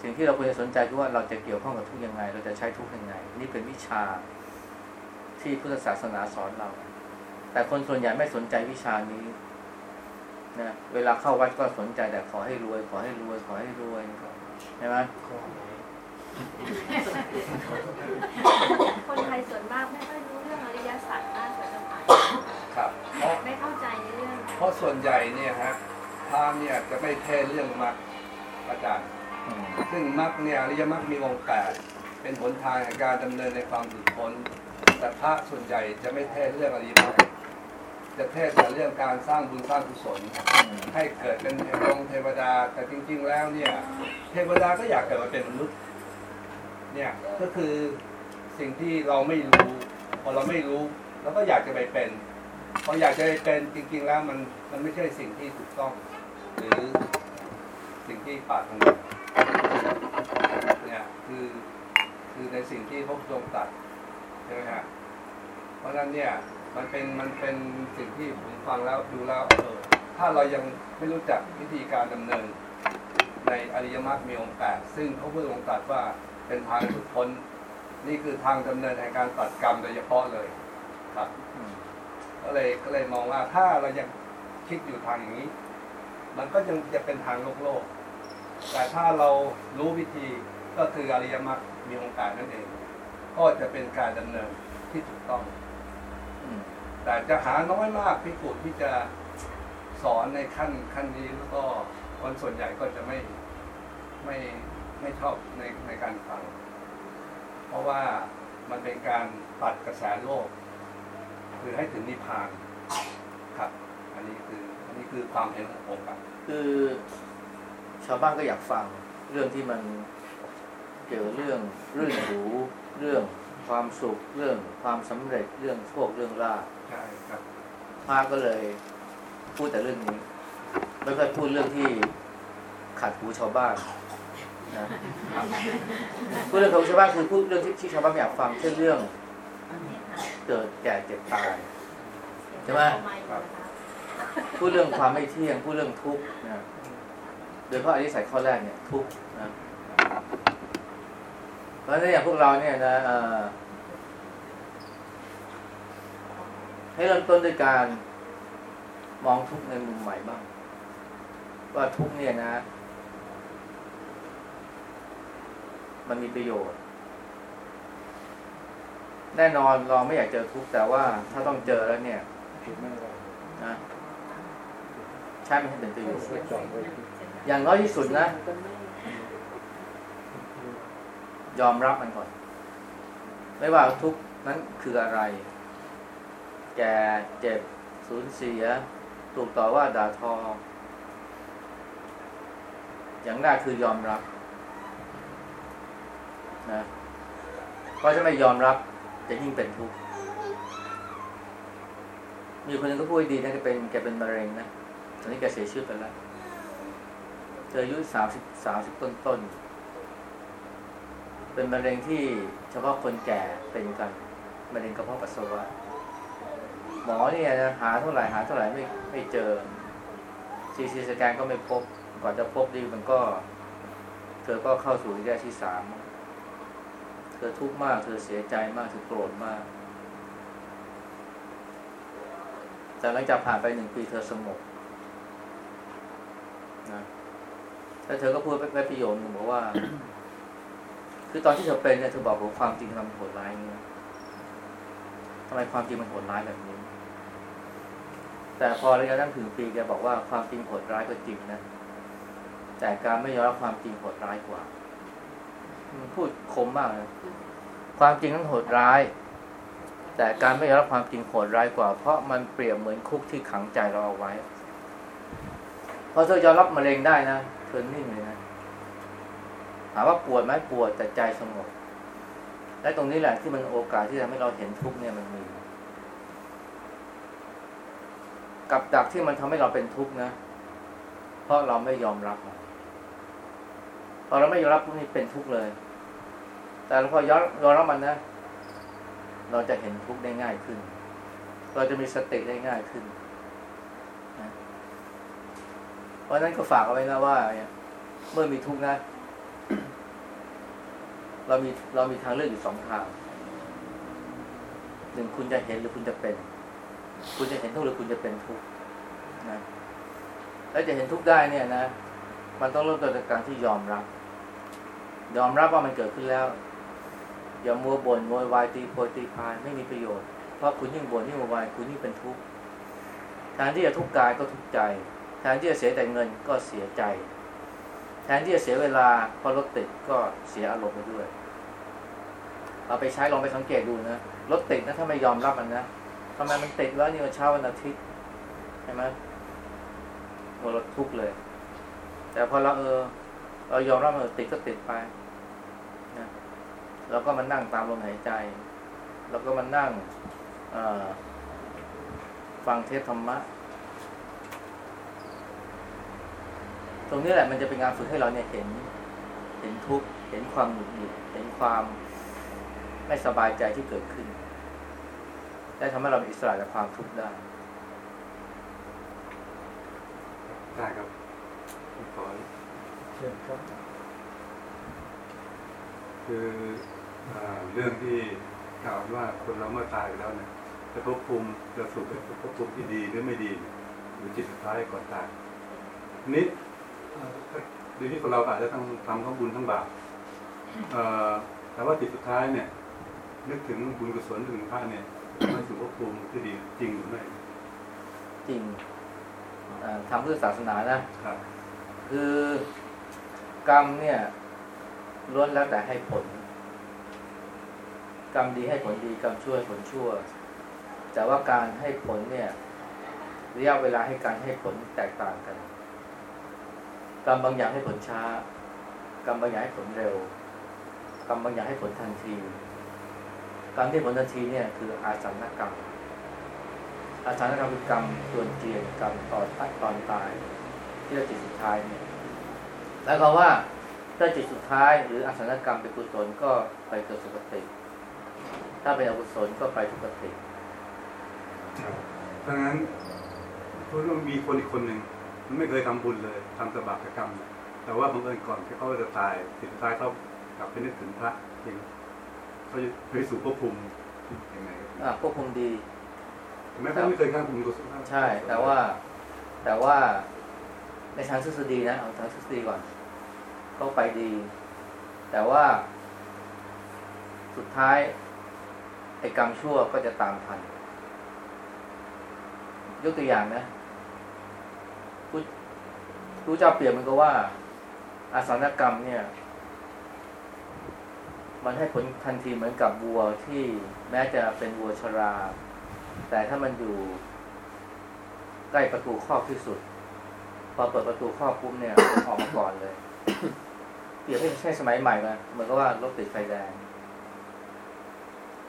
สิ่งที่เราควรจะสนใจคือว่าเราจะเกี่ยวข้องกับทุกข์ยังไง เราจะใช้ทุกข์ยังไง นี่เป็นวิชา ที่พุทธศาสนาสอนเรา แต่คนส่วนใหญ่ไม่สนใจวิชานี้นะเวลาเข้าวัดก็สนใจแต่ขอให้รวย ขอให้รวย ขอให้รวยใช่ไหมคนไทยส่วนมากไม่ค่อยรู้เรื่องอริยสัจมากกว่าจะผ่านครับเพราะไม่เข้าใจในเรื่อง เพราะส่วนใหญ่เนี่ยฮะพราหมณ์เนี่ยจะไม่เทศเรื่องมรรคอาจารย์อืมซึ่งมรรคเนี่ยอริยมรรคมีองค์แปดเป็นหนทางแห่งการดำเนินในความหลุดพ้น แต่พระส่วนใหญ่จะไม่เทศเรื่องอริยมรรคจะเทศแต่เรื่องการสร้างบุญสร้างกุศล ให้เกิดเป็นเทวงเทวดา แต่จริง ๆ แล้วเนี่ย เทวดาก็อยากเกิดมาเป็นมนุษย์ เนี่ยก็คือสิ่งที่เราไม่รู้พอเราไม่รู้เราก็อยากจะไปเป็นพออยากจะไปเป็นจริง ๆ แล้วมันมันไม่ใช่สิ่งที่ถูกต้อง หรือสิ่งที่ปรารถนาเนี่ยคือคือในสิ่งที่พระพุทธองค์ตรัส ใช่ไหมฮะเพราะฉะนั้นเนี่ยมันเป็นมันเป็นสิ่งที่ผมฟังแล้วดูแล้วเออถ้าเรายังไม่รู้จักวิธีการดำเนิน ในอริยมรรคมีองค์แปดซึ่งพระพุทธองค์ตรัสว่าเป็นทางหลุดพ้น นี่คือทางดำเนินแห่งการตัดกรรมโดยเฉพาะเลยครับอืมก็เลยก็เลยมองว่าถ้าเรายังคิดอยู่ทางอย่างนี้ มันก็ยังจะเป็นทางโลกโลก แต่ถ้าเรารู้วิธีก็คืออริยมรรคมีองค์แปดนั่นเอง ก็จะเป็นการดำเนินที่ถูกต้องอืมแต่จะหาน้อยมากพิกุที่จะสอนในขั้นขั้นนี้แล้วก็คนส่วนใหญ่ก็จะไม่ไม่ไม่ชอบในในการฟัง เพราะว่ามันเป็นการตัดกระแสโลก คือให้ถึงนิพพานครับ อันนี้คืออันนี้คือความเห็นของผมครับคือชาวบ้านก็อยากฟังเรื่องที่มันเกี่ยวกับเรื่องเรื่องหรู เรื่องความสุขเรื่องความสำเร็จเรื่องโชคเรื่องลาภใช่ครับพระก็เลยพูดแต่เรื่องนี้ไม่ค่อยพูดเรื่องที่ขัดหูชาวบ้านนะพูดเรื่องของชาวบ้านคือพูดเรื่องที่ที่ชาวบ้านไม่อยากฟังเช่นเรื่องเกิดแก่เจ็บตายใช่ไหมพูดเรื่องความไม่เที่ยงพูดเรื่องทุกข์นะโดยเฉพาะอริสัยข้อแรกเนี่ยทุกข์นะ เพราะฉะนั้นอย่างพวกเราเนี่ยนะเอ่อให้เริ่มต้นด้วยการมองทุกข์ในมุมใหม่บ้าง ว่าทุกข์เนี่ยนะ มันมีประโยชน์ แน่นอนเราไม่อยากเจอทุกข์แต่ว่าถ้าต้องเจอแล้วเนี่ยนะใช้มันให้เป็นประโยชน์อย่างน้อยที่สุดนะ ยอมรับมันก่อน ไม่ว่าทุกนั้นคืออะไร แก่เจ็บสูญเสีย ถูกต่อว่าด่าทอ อย่างแรกคือยอมรับนะเพราะถ้าไม่ยอมรับจะยิ่งเป็นทุกข์มีคนนึงก็พูดดีนะแกเป็นแกเป็นมะเร็งนะตอนนี้แกเสียชีวิตไปแล้วเธออายุสามสิบสามสิบต้นต้น เป็นมะเร็งที่เฉพาะคนแก่เป็นกันมะเร็งกระเพาะปัสสาวะ หมอเนี่ยนะหาเท่าไหร่หาเท่าไหร่ไม่ไม่เจอซีซีสแกนก็ไม่พบก่อนจะพบดีมันก็ เธอก็เข้าสู่ระยะที่สามเธอทุกข์มาก เธอเสียใจมากเธอโกรธมาก แต่หลังจากผ่านไปหนึ่งปีเธอสงบนะแล้วเธอก็พูดไว้ประโยคนึงบอกว่า คือตอนที่เธอเป็นเนี่ยเธอบอกว่าความจริงมันโหดร้ายอย่างนี้นะทำไมความจริงมันโหดร้ายแบบนี้ แต่พอระยะนั้นถึงปีแกบอกว่าความจริงโหดร้ายก็จริงนะ แต่การไม่ยอมรับความจริงโหดร้ายกว่า มันพูดคมมากนะความจริงนั้นโหดร้าย แต่การไม่ยอมรับความจริงโหดร้ายกว่า เพราะมันเปรียบเหมือนคุกที่ขังใจเราเอาไว้พอเธอยอมรับมะเร็งได้นะเธอนิ่งเลยนะ ถามว่าปวดไหมปวดแต่ใจสงบและตรงนี้แหละที่มันโอกาสที่ทำให้เราเห็นทุกข์เนี่ยมันมี กับดักที่มันทำให้เราเป็นทุกข์นะ เพราะเราไม่ยอมรับพอเราไม่ยอมรับพวกนี้เป็นทุกข์เลย แต่พอยอมยอมรับมันนะ เราจะเห็นทุกข์ได้ง่ายขึ้น เราจะมีสติได้ง่ายขึ้นนะเพราะฉะนั้นก็ฝากเอาไว้นะว่า เมื่อมีทุกข์นะ เรามีเรามีทางเลือกอยู่สองทางหนึ่งคุณจะเห็นหรือคุณจะเป็น คุณจะเห็นทุกหรือคุณจะเป็นทุกนะแล้วจะเห็นทุกได้เนี่ยนะ มันต้องเริ่มต้นจากการที่ยอมรับ ยอมรับว่ามันเกิดขึ้นแล้ว อย่ามัวบ่นโวยวายตีโพยตีพายไม่มีประโยชน์ เพราะคุณยิ่งบ่นยิ่งโวยวายคุณยิ่งเป็นทุกข์แทนที่จะทุกข์กายก็ทุกข์ใจแทนที่จะเสียแต่เงินก็เสียใจ นที่จะเสียเวลาเพราะรถติดก็เสียอารมณ์ไปด้วย เอาไปใช้ลองไปสังเกตดูนะรถติดนะถ้าไม่ยอมรับมันนะทำไมมันติดแล้วนี่วันเช้าวันอาทิตย์ใช่ไหมเราทุกเลย แต่พอเราเออเรายอมรับมันติดก็ติดไปนะเราก็มานั่งตามลมหายใจ แล้วก็มานั่งฟังเทศธรรมะ ตรงนี้แหละมันจะเป็นงานฝึกให้เราเนี่ยเห็น เห็นทุกข์เห็นความหงุดหงิดเห็นความไม่สบายใจที่เกิดขึ้น ได้ทำให้เราเป็นอิสระจากความทุกข์ได้ได้ครับผมขอเชิญครับ คืออ่าเรื่องที่กล่าวว่าคนเราเมื่อตายไปแล้วเนี่ยจะภพภูมิจะสุขจะภพภูมิที่ดีหรือไม่ดีหรือจิตสุดท้ายก่อนตายทีนี้ เอ่อโดยที่คนเราอาจจะต้องทำทั้งบุญทั้งบาปเอ่อแต่ว่าจิตสุดท้ายเนี่ย นึกถึงบุญกุศลถึงพระเนี่ยไม่สู่ภพภูมิที่ดีจริงหรือไม่จริงอ่าทำเพื่อศาสนานะครับ คือกรรมเนี่ยล้วนแล้วแต่ให้ผล กรรมดีให้ผลดีกรรมชั่วให้ผลชั่ว แต่ว่าการให้ผลเนี่ยระยะเวลาให้การให้ผลแตกต่างกัน กรรมบางอย่างให้ผลช้า กรรมบางอย่างให้ผลเร็ว กรรมบางอย่างให้ผลทันทีกรรมที่ผลทันทีเนี่ยคืออาสันกรรม อาสันกรรมคือกรรมตัวนเจียนกรรมตอนตอนตาย ที่เราจิตสุดท้ายเนี่ยแล้วก็ว่าถ้าจิตสุดท้ายหรืออาสันกรรมเป็นกุศลก็ไปเกิดสุคติ ถ้าเป็นอกุศลก็ไปทุกติเพราะงั้นเพราะมีคนอีกคนหนึ่ง มันไม่เคยทำบุญเลยทำแต่บาปกรรม แต่ว่าบังเอิญก่อนที่เขาจะตายจิตสุดท้ายเขากลับไปนึกถึงพระจริงเขาจะไปสู่ภพภูมิยังไงครับอะควบคุมดีแม้เขาไม่เคยข้ามบุญกุศลใช่ แต่ว่าแต่ว่าในทางทฤษฎีนะเอาทางทฤษฎีก่อนก็ไปดี แต่ว่าสุดท้ายไอ้กรรมชั่วก็จะตามทัน ยกตัวอย่างนะ รู้เจ้าเปรียบมันก็ว่า อาสนกรรมเนี่ย มันให้ผลทันทีเหมือนกับวัวที่แม้จะเป็นวัวชรา แต่ถ้ามันอยู่ใกล้ประตูครอบที่สุด พอเปิดประตูครอบปุ๊บเนี่ยมันออกมาก่อนเลยเปรียบให้ใช่สมัยใหม่มาเหมือนกับว่ารถติดไฟแดง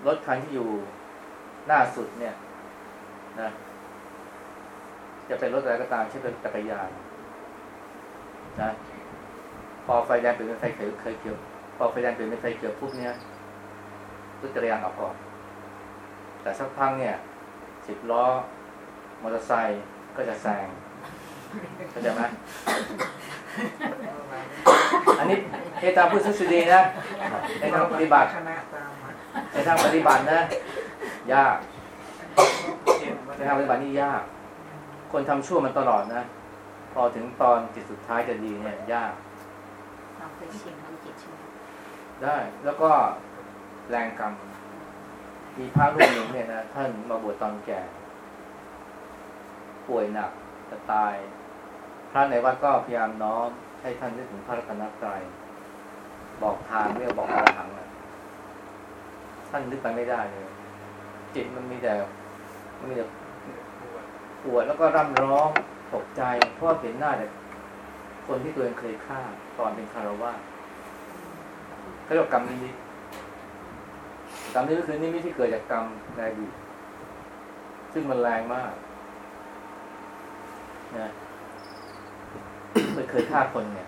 รถคันที่อยู่หน้าสุดเนี่ยนะ จะเป็นรถอะไรก็ตามใช่เป็นจักรยาน นะพอไฟแดงเปลี่ยนเป็นไฟเขียวเคยเขียวพอไฟแดงเปลี่ยนเป็นไฟเขียวปุ๊บเนี่ยรถจักรยานออกก่อนแต่สักพักเนี่ยสิบล้อมอเตอร์ไซค์ก็จะแซงเข้าใจไหมอันนี้เอตามพูดทฤษฎีนะในทางปฏิบัติคณะตามมาในทางปฏิบัตินะ ยากในทางปฏิบัตินี่ยาก คนทำชั่วมันตลอดนะ พอถึงตอนจิตสุดท้ายจะดีเนี่ยยากเราเคยเสี่ยงทำจิตใช่ไหมได้แล้วก็แรงกรรม มีพระรูปหนึ่งเนี่ยนะท่านมาบวชตอนแก่ ป่วยหนักจะตาย พระในวัดก็พยายามน้อมให้ท่านนึกถึงพระรัตนตรัยบอกทางเรียกบอกอรหังอะท่านนึกไปไม่ได้เลย จิตมันมีแต่มันมีแต่ปวดแล้วก็ร่ำร้อง ตกใจ เพราะเห็นหน้าแต่คนที่ตัวเองเคยฆ่าตอนเป็นคารวะเขาเรียกกรรมนิมิตกรรมนิมิตคือนิมิตที่เกิดจากกรรมในอดีตซึ่งมันแรงมากนะไม่เคยฆ่าคนเนี่ย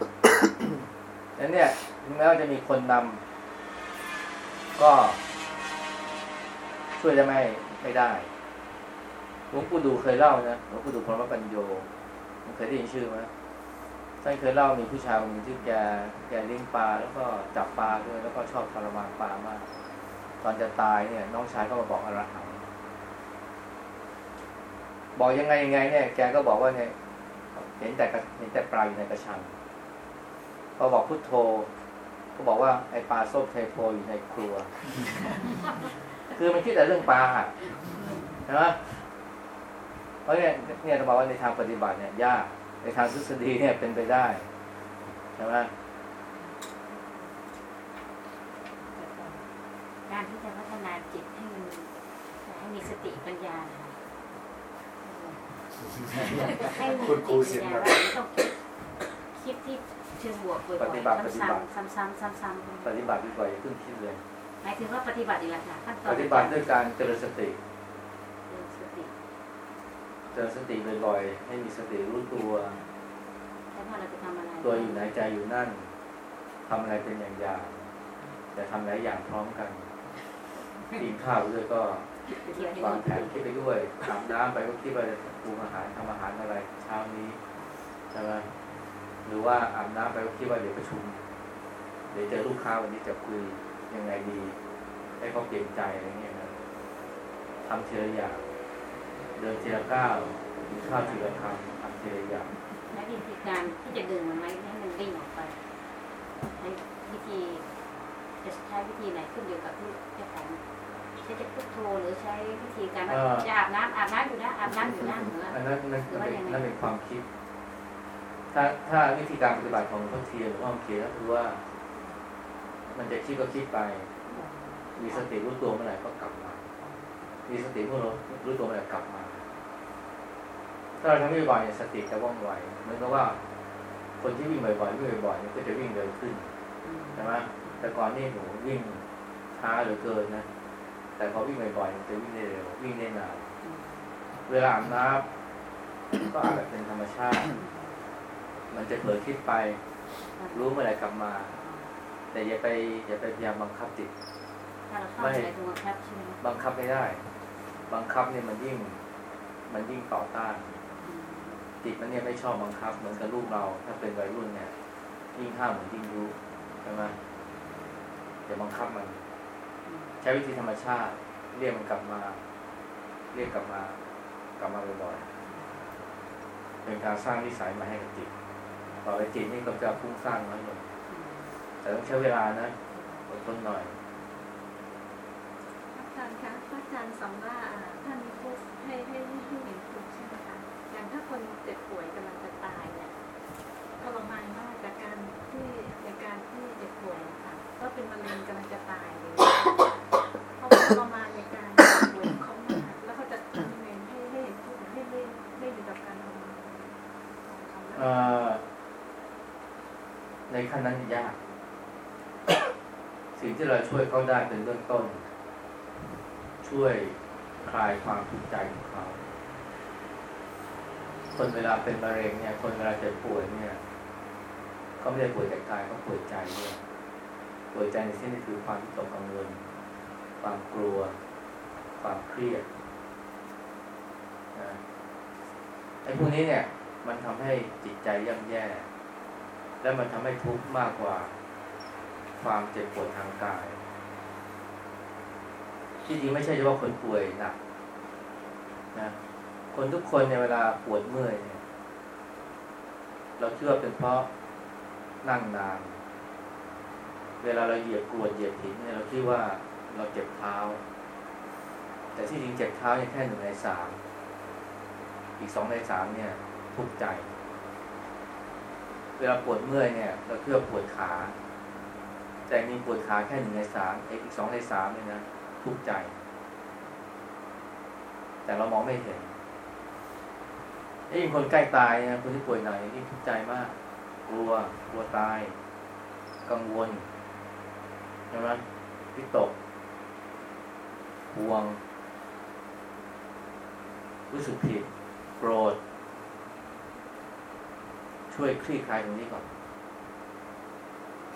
นั้นเนี่ยถึงแม้ว่าจะมีคนนำก็ช่วยได้ไหมไม่ได้ ลวงปู่ดูเคยเล่านะหลวงปู่ดูพรหมปัญโยมันเคยได้ยินชื่อไหมท่านเคยเล่ามีผู้ชายคนหนึ่งที่แกแกเลี้ยงปลาแล้วก็จับปลาด้วยแล้วก็ชอบทรมานปลามาก ตอนจะตายเนี่ย น้องชายก็มาบอกอรหันต์บอกยังไงยังไงเนี่ย แกก็บอกว่าเนี่ยเห็นแต่เห็นแต่ปลาอยู่ในกระชังพอบอกพุทโธ ก็บอกว่าไอปลาส้มเทโพอยู่ในครัว คือมันคิดแต่เรื่องปลาอะใช่ไหม เพราะเนี่ยเนี่ยจะบอกว่าในทางปฏิบัติเนี่ยยากในทางทฤษฎีเนี่ยเป็นไปได้ใช่ไหมการที่จะพัฒนาจิตให้มันให้มีสติปัญญานะคะให้มีสติปัญญาว่าไม่ต้องคิดที่เชิงบวกบ่อยปฏิบัติปฏิๆซ้บัติำๆซ้ำๆซ้ำๆปฏิบัติดีกว่าอย่าเพิ่งคิดเลยหมายถึงว่าปฏิบัติอีกแล้วค่ะขั้นตอนปฏิบัติด้วยการเจริญสติเรื่องสติ เจริญสติบ่อยๆ ให้มีสติรู้ตัวแล้วพอเราจะทำอะไรตัวอยู่ไหนใจอยู่นั่นทำอะไรเป็นอย่างอย่างแต่ทำหลายอย่างพร้อมกันกินข้าวด้วยก็เที่ยวให้วางดีแผนคิดไปด้วยอาบน้ำไปก็คิดว่าจะปรุงอาหารทำอาหารอะไรเช้านี้ใช่ไหมหรือว่าอาบน้ำไปก็คิดว่าเดี๋ยวประชุม เดี๋ยวเจอลูกค้าวันนี้จะคุยยังไงดี ให้เขาเปลี่ยนใจอะไรเงี้ยนะทำทีละอย่าง เดินทีละก้าวกินข้าวทีละคำทำทีละอย่างและวิธีการที่จะดึงมันไหมให้มันวิ่งออกไปใช้วิธีจะใช้วิธีไหนขึ้นอยู่กับที่เจ้าของใช้จะพุทโธหรือใช้วิธีการว่าจะอาบน้ำอาบน้ำอยู่นะอาบน้ำอยู่นะเหมือนอันนั้นนั่นนั่นเป็นนั่นเป็นความคิด ถ้าถ้าวิธีการปฏิบัติของหลวงพ่อเทียนหรือว่าหลวงพ่อเทียนก็คือว่า มันจะคิดก็คิดไป มีสติรู้ตัวเมื่อไหร่ก็กลับมา มีสติเมื่อเรารู้ตัวเมื่อไหร่กลับมา ถ้าเราทำไม่บ่อยเนี่ยสติจะว่องไวเหมือนกับว่า คนที่วิ่งบ่อยๆวิ่งบ่อยๆเนี่ยก็จะวิ่งเร็วขึ้นใช่ไหมแต่ก่อนนี่หนูวิ่งช้าเหลือเกินนะแต่พอวิ่งบ่อยๆมันจะวิ่งได้เร็ววิ่งได้นานเวลาอาบน้ำก็อาบแบบเป็นธรรมชาติ มันจะเผลอคิดไป รู้เมื่อไหร่กลับมา แต่อย่าไปอย่าไปพยายามบังคับจิตถ้าเราเข้าใจตรงครับใช่ไหมบังคับไม่ได้ บังคับเนี่ยมันยิ่ง มันยิ่งต่อต้านจิ ตมันเนี่ยไม่ชอบบังคับ เหมือนกับลูกเรา ถ้าเป็นวัยรุ่นเนี่ยยิ่งห้ามเหมือนยิ่งรู้ใช่ไหมอย่าบังคับมัน ใช้วิธีธรรมชาติ เรียกมันกลับมา เรียกกลับมากลับมาบ่อยๆเป็นการสร้างนิสัยมาให้กับจิตต่อไปจิตนี่ก็จะฟุ้งซ่านน้อยลงแต่ต้องใช้เวลานะอดทนหน่อยอาจารย์คะอาจารย์สอนว่าอ่าท่านพูดให้ให้ให้ให้เห็น คนเจ็บป่วยกำลังจะตายเนี่ยทรมานมากจากการที่จากการที่เจ็บป่วยค่ะ ก็เป็นมะเร็งกำลังจะตายเลยเขาทรมานในการเจ็บป่วยของเขามากแล้วเขาจะทำยังไงให้ให้เห็นถูกให้ให้ให้อยู่กับการทรมานของเขาในขั้นนั้นยาก สิ่งที่เราช่วยเขาได้เป็นเบื้องต้น ช่วยคลายความทุกข์ใจของเขา คนเวลาเป็นมะเร็งเนี่ย คนเวลาเจ็บป่วยเนี่ยเขาไม่ได้ป่วยแต่กายเขาป่วยใจด้วยป่วยใจในที่นี้คือความวิตกกังวลความกลัว ความเครียดนะไอ้พวกนี้เนี่ย มันทำให้จิตใจย่ำแย่ และมันทำให้ทุกข์มากกว่า ความเจ็บปวดทางกาย ที่จริงไม่ใช่เฉพาะคนป่วยหนักนะ คนทุกคนในเวลาปวดเมื่อยเนี่ย เราเชื่อเป็นเพราะนั่งนาน เวลาเราเหยียบกรวดเหยียบหินเนี่ยเราคิดว่าเราเจ็บเท้า แต่ที่จริงเจ็บเท้าเนี่ยแค่หนึ่งในสามอีกสองในสามเนี่ย ทุกข์ใจ เวลาปวดเมื่อยเนี่ย เราเพื่อปวดขา แต่มีปวดขาแค่หนึ่งในสามอีกสองในสามเนี่ยนะทุกข์ใจ แต่เรามองไม่เห็น ไอ้ยิ่งคนใกล้ตายนะคนที่ป่วยหนักยิ่งทุกข์ใจมาก กลัวกลัวตาย กังวลใช่ไหมวิตกห่วง รู้สึกผิดโกรธ ช่วยคลี่คลายตรงนี้ก่อน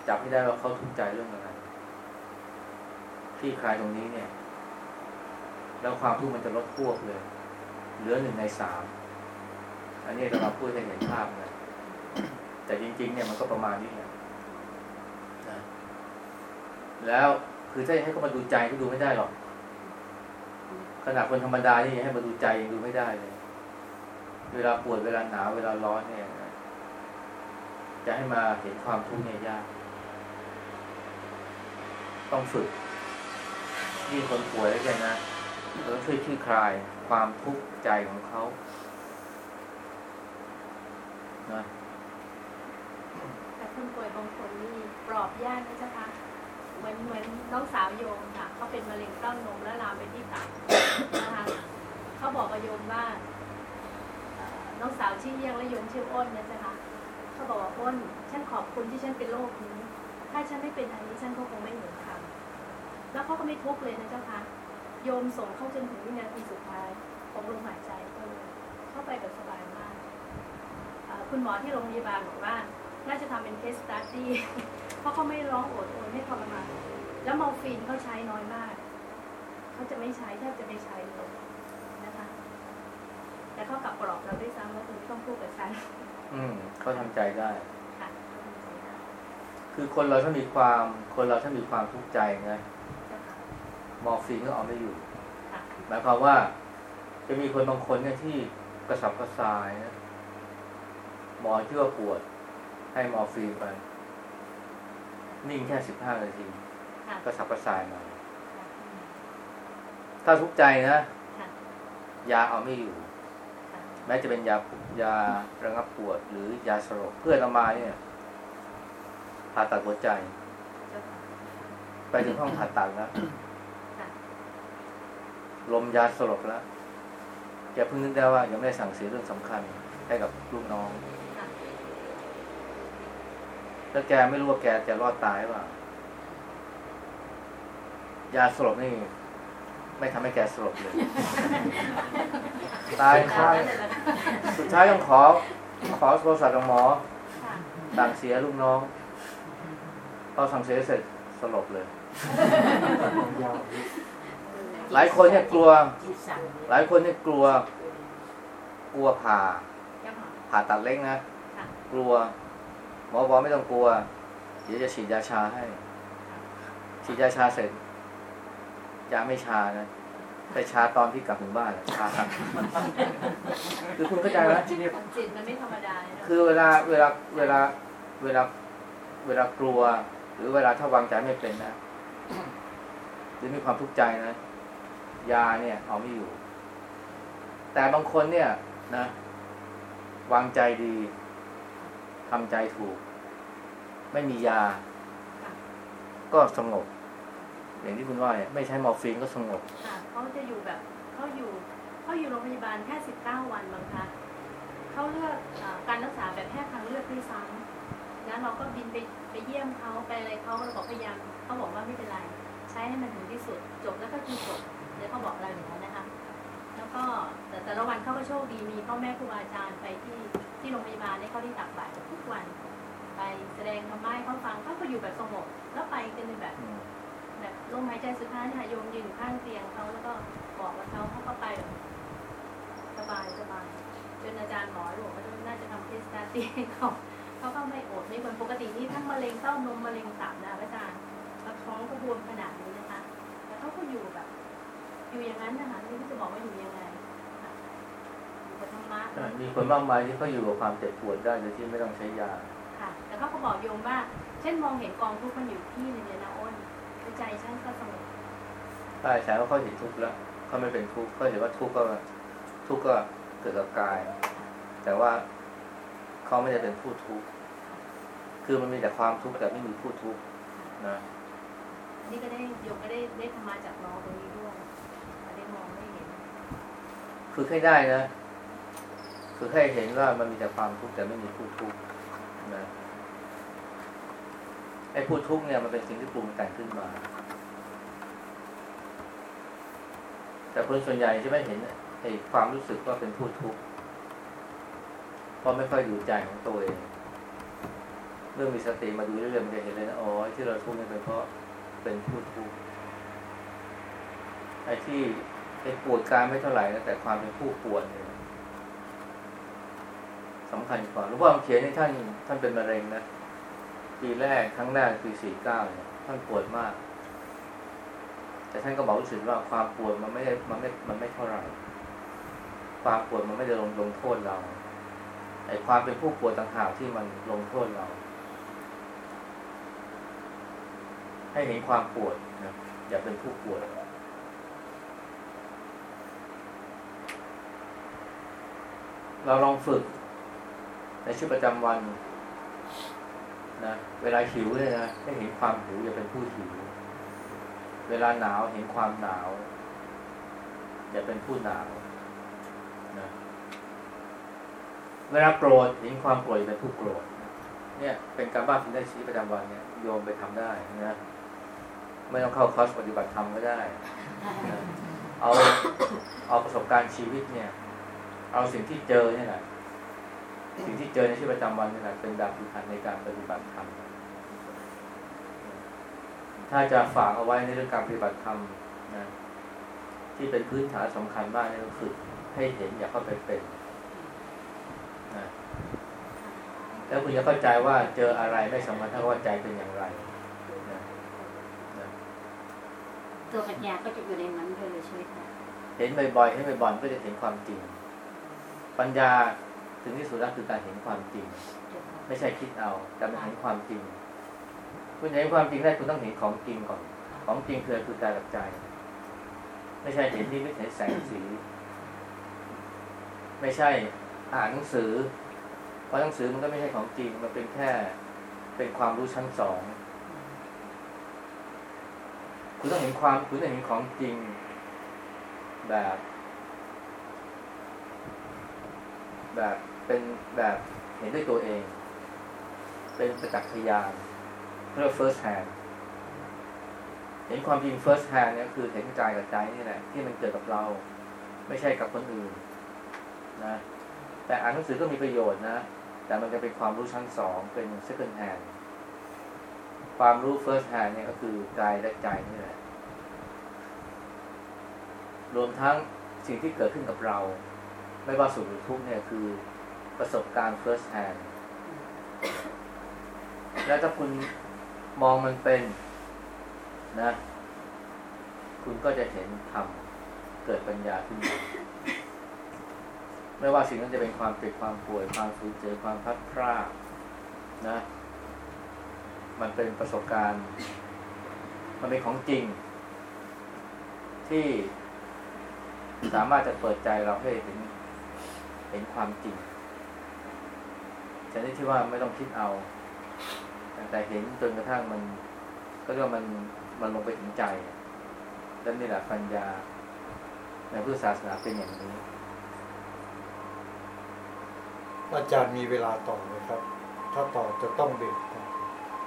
จับให้ได้ว่าเขาทุกข์ใจเรื่องอะไรคลี่คลายตรงนี้เนี่ย แล้วความทุกข์มันจะลดพวบเลย เหลือหนึ่งในสาม อันนี้เราพูดให้เห็นภาพนะ แต่จริง ๆ เนี่ยมันก็ประมาณนี้แหละนะแล้วคือถ้าให้เขามาดูใจก็ดูไม่ได้หรอกขนาดคนธรรมดานี่ยังให้มาดูใจยังดูไม่ได้เลย เวลาปวดเวลาหนาวเวลาร้อนเนี่ยจะให้มาเห็นความทุกข์เนี่ยยาก ต้องฝึกยิ่งคนป่วยแล้วกันนะเราต้องช่วยคลี่คลายความทุกข์ใจของเขา นะแต่คนป่วยบางคนนี่ปลอบยากนะเจ้าคะเหมือนเหมือนน้องสาวโยมค่ะเขาเป็นมะเร็งเต้านมและลามไปที่ตับนะคะเขาบอกกับโยมว่าน้องสาวชื่อเยี่ยงและโยมชื่ออ้นนะเจ้าคะเขาบอกว่าอ้นฉันขอบคุณที่ฉันเป็นโรคนี้ ถ้าฉันไม่เป็นอันนี้ฉันก็คงไม่เหมือนคำแล้วเขาก็ไม่ทุกข์เลยนะเจ้าคะโยมส่งเข้าจนถึงวินาทีสุดท้ายของลมหายใจเขาเขาไปแบบสบายมาก คุณหมอที่โรงพยาบาลบอกว่า น่าจะทำเป็น case study เพราะเขาไม่ร้องโอดโอยไม่ทรมานแล้วมอร์ฟีนเขาใช้น้อยมาก เขาจะไม่ใช้แทบจะไม่ใช้เลยนะคะ แต่เขากลับปลอบเราด้วยซ้ำว่าคุณไม่ต้องพูดกับฉันอืมเขาทำใจได้ค่ะเขาทำใจได้ คือคนเราถ้ามีความคนเราถ้ามีความทุกข์ใจนะเจ้าค่ะมอร์ฟีนก็เอาไม่อยู่ค่ะหมายความว่า จะมีคนบางคนเนี่ยที่กระสับกระส่ายนะ หมอที่ว่าปวด ให้มอร์ฟีนไป นิ่งแค่สิบห้านาทีค่ะกระสับกระส่ายมาค่ะถ้าทุกข์ใจนะค่ะยาเอาไม่อยู่ค่ะแม้จะเป็นยายาระงับปวด หรือยาสลบเพื่อนเอามาเนี่ยผ่าตัดหัวใจเจ้าค่ะไปถึงห้องผ่าตัดแล้วค่ะลมยาสลบแล้วแกเพิ่งนึกได้ว่ายังไม่ได้สั่งเสียเรื่องสำคัญให้กับลูกน้องค่ะ แล้วแกไม่รู้ว่าแกจะรอดตายหรือเปล่ายาสลบนี่ ไม่ทำให้แกสลบเลย ตายตายสุดท้ายต้องขอ ขอโทรศัพท์จากหมอค่ะสั่งเสียลูกน้องพอสั่งเสียเสร็จสลบเลยยาวหลายคนเนี่ยกลัว หลายคนเนี่ยกลัว กลัวผ่าเจ้าค่ะผ่าตัดเล็กนะค่ะกลัว หมอบอกไม่ต้องกลัว เดี๋ยวจะฉีดยาชาให้ ฉีดยาชาเสร็จยาไม่ชานะแต่ชาตอนที่กลับถึงบ้านอะชาครับคือคุณเข้าใจไหมของจิตมันไม่ธรรมดาเลยนะคือเวลาเวลาเวลาเวลาเวลากลัว หรือเวลาถ้าวางใจไม่เป็นนะหรือมีความทุกข์ใจนะยาเนี่ย เอาไม่อยู่ แต่บางคนเนี่ย นะ วางใจดี ทำใจถูก ไม่มียา ก็สงบ อย่างที่คุณว่าเนี่ยไม่ใช้มอร์ฟีนก็สงบค่ะเขาจะอยู่แบบเขาอยู่เขาอยู่โรงพยาบาลแค่สิบเก้าวันบางคะเขาเลือกอการรักษาแบบแพทย์ทางเลือกด้วยซ้ำนะเราก็บินไปไปเยี่ยมเขาไปอะไรเขาเราบอกพยายามเขาบอกว่าไม่เป็นไร ใช้ให้มันถึงที่สุด จบแล้วก็คือจบเดี๋ยวเขาบอกเราอย่างนั้นนะคะ แล้วก็แต่แต่ละวันเขาก็โชคดีมีพ่อแม่ครูบาอาจารย์ไปที่ ที่โรงพยาบาลเนี่ยเขาได้ตักบาตรทุกวัน ไปแสดงธรรมะให้เขาฟังเขาก็อยู่แบบสงบแล้วไปกันในแบบแบบลมหายใจสุดท้ายเนี่ยโยมยืนอยู่ข้างเตียงเขาแล้วก็บอกกับเขาเขาก็ไปแบบสบายสบายจนอาจารย์หมอบอกว่าน่าจะทำเทสตาตีให้เขาเขาก็ไม่อดไม่ควรปกตินี่ทั้งมะเร็งเต้านมมะเร็งตับนะอาจารย์แล้วท้องก็บวมขนาดนี้นะคะแต่เขาก็อยู่แบบ อยู่อย่างนั้นนะคะไม่รู้จะบอกว่าอยู่ยังไงค่ะอยู่ กับธรรมะมีคนมากมายที่เขาอยู่กับความเจ็บปวดได้โดยที่ไม่ต้องใช้ยาค่ะแต่เขาก็บอกโยมว่า เช่นมองเห็นกองทุกข์มันอยู่ที่หนึงเลยนะอ้นใจฉันก็สงบใช่ใช่ว่าเขาเห็นทุกข์แล้วเขาไม่เป็นทุกข์เขาเห็นว่าทุกข์ก็ทุกข์ก็เกิดกับกาย แต่ว่าเขาไม่ได้เป็นผู้ทุกข์คือมันมีแต่ความทุกข์แต่ไม่มีผู้ทุกข์นะอันนี้ก็ได้โยมก็ได้ได้ธรรมะจากน้องตรงนี้ด้วยได้มองได้เห็น คือให้ได้นะ คือให้เห็นว่ามันมีแต่ความทุกข์แต่ไม่มีผู้ทุกข์นะไอ้ผู้ทุกข์เนี่ยมันเป็นสิ่งที่ปรุงแต่งขึ้นมา แต่คนส่วนใหญ่จะไม่เห็นไอ้ความรู้สึกว่าเป็นผู้ทุกข์เพราะไม่ค่อยดูใจของตัวเองเรื่องมีสติมาดูเรื่อยๆมันจะเห็นเลยนะอ๋อที่เราทุกข์นี่เป็นเพราะเป็นผู้ทุกข์ไอ้ที่ไอ้ปวดกายไม่เท่าไหร่นะแต่ความเป็นผู้ปวดเนี่ย สำคัญกว่าหลวงพ่อเขียนให้ท่านท่านเป็นมะเร็งนะปีแรกครั้งแรกปีสี่เก้าเนี่ยท่านปวดมาก แต่ท่านก็บอกรู้สึกว่าความปวดมันไม่ได้มันไม่มันไม่เท่าไหร่ความปวดมันไม่ได้ลงลงโทษเราไอ้ความเป็นผู้ปวดต่างหากที่มันลงโทษเรา ให้เห็นความปวดนะอย่าเป็นผู้ปวดเราลองฝึก ในชีวิตประจำวันนะเวลาหิวเนี่ยนะให้เห็นความหิวอย่าเป็นผู้หิว เวลาหนาวเห็นความหนาว อย่าเป็นผู้หนาวนะเวลาโกรธเห็นความโกรธอย่าเป็นผู้โกรธเนี่ย เป็นการบ้านที่ได้ชีวิตประจำวันเนี่ยโยมไปทำได้นะไม่ต้องเข้าคอร์สปฏิบัติธรรมก็ได้นะเอาเอาประสบการณ์ชีวิตเนี่ย เอาสิ่งที่เจอเนี่ยแหละ สิ่งที่เจอในชีวิตประจำวันนี่แหละเป็นดาบพิคันในการปฏิบัติธรรมถ้าจะฝากเอาไว้ในเรื่องการปฏิบัติธรรมนะที่เป็นพื้นฐานสำคัญมากนี่ก็คือให้เห็นอย่าเข้าไปเป็นนะแล้วคุณจะเข้าใจว่าเจออะไรไม่สำคัญเท่าว่าใจเป็นอย่างไรนะนะตัวปัญญาก็จะอยู่ในนั้นเลยใช่ไหมคะเห็นบ่อยๆเห็นบ่อยๆก็จะเห็นความจริง ปัญญา ถึงที่สุดแล้วคือการเห็นความจริง ไม่ใช่คิดเอาแต่มันเห็นความจริง คุณจะเห็นความจริงได้คุณต้องเห็นของจริงก่อน ของจริงคืออะไรคือกายกับใจ ไม่ใช่เห็นนี่ไม่เห็นแสงสี ไม่ใช่อ่านหนังสือเพราะหนังสือมันก็ไม่ใช่ของจริง มันเป็นแค่เป็นความรู้ชั้นสองคุณต้องเห็นความคุณต้องเห็นของจริงแบบ แบบเป็นแบบเห็นด้วยตัวเอง เป็นประจักษ์พยานเรียก first hand เห็นความจริง first hand เนี่ยคือเห็นกายกับใจนี่แหละที่มันเกิดกับเรา ไม่ใช่กับคนอื่นนะแต่อ่านหนังสือก็มีประโยชน์นะ แต่มันจะเป็นความรู้ชั้นสองเป็น second hand ความรู้ first hand เนี่ยก็คือกายและใจนี่แหละรวมทั้งสิ่งที่เกิดขึ้นกับเรา ไม่ว่าสุขหรือทุกข์เนี่ยคือประสบการณ์ first hand แล้วถ้าคุณมองมันเป็นนะ คุณก็จะเห็นธรรมเกิดปัญญาขึ้นมาไม่ว่าสิ่งนั้นจะเป็นความเจ็บความป่วยความสูญเสียความพัดพรากนะ มันเป็นประสบการณ์ มันเป็นของจริง ที่สามารถจะเปิดใจเราให้เห็น เห็นความจริงชนิดที่ว่าไม่ต้องคิดเอา แต่เห็นจนกระทั่งมัน ก็เรียกว่ามันมันลงไปถึงใจและนี่แหละปัญญา ในพุทธศาสนาเป็นอย่างนี้ อาจารย์มีเวลาต่อไหมครับ ถ้าต่อจะต้องเบรกครับ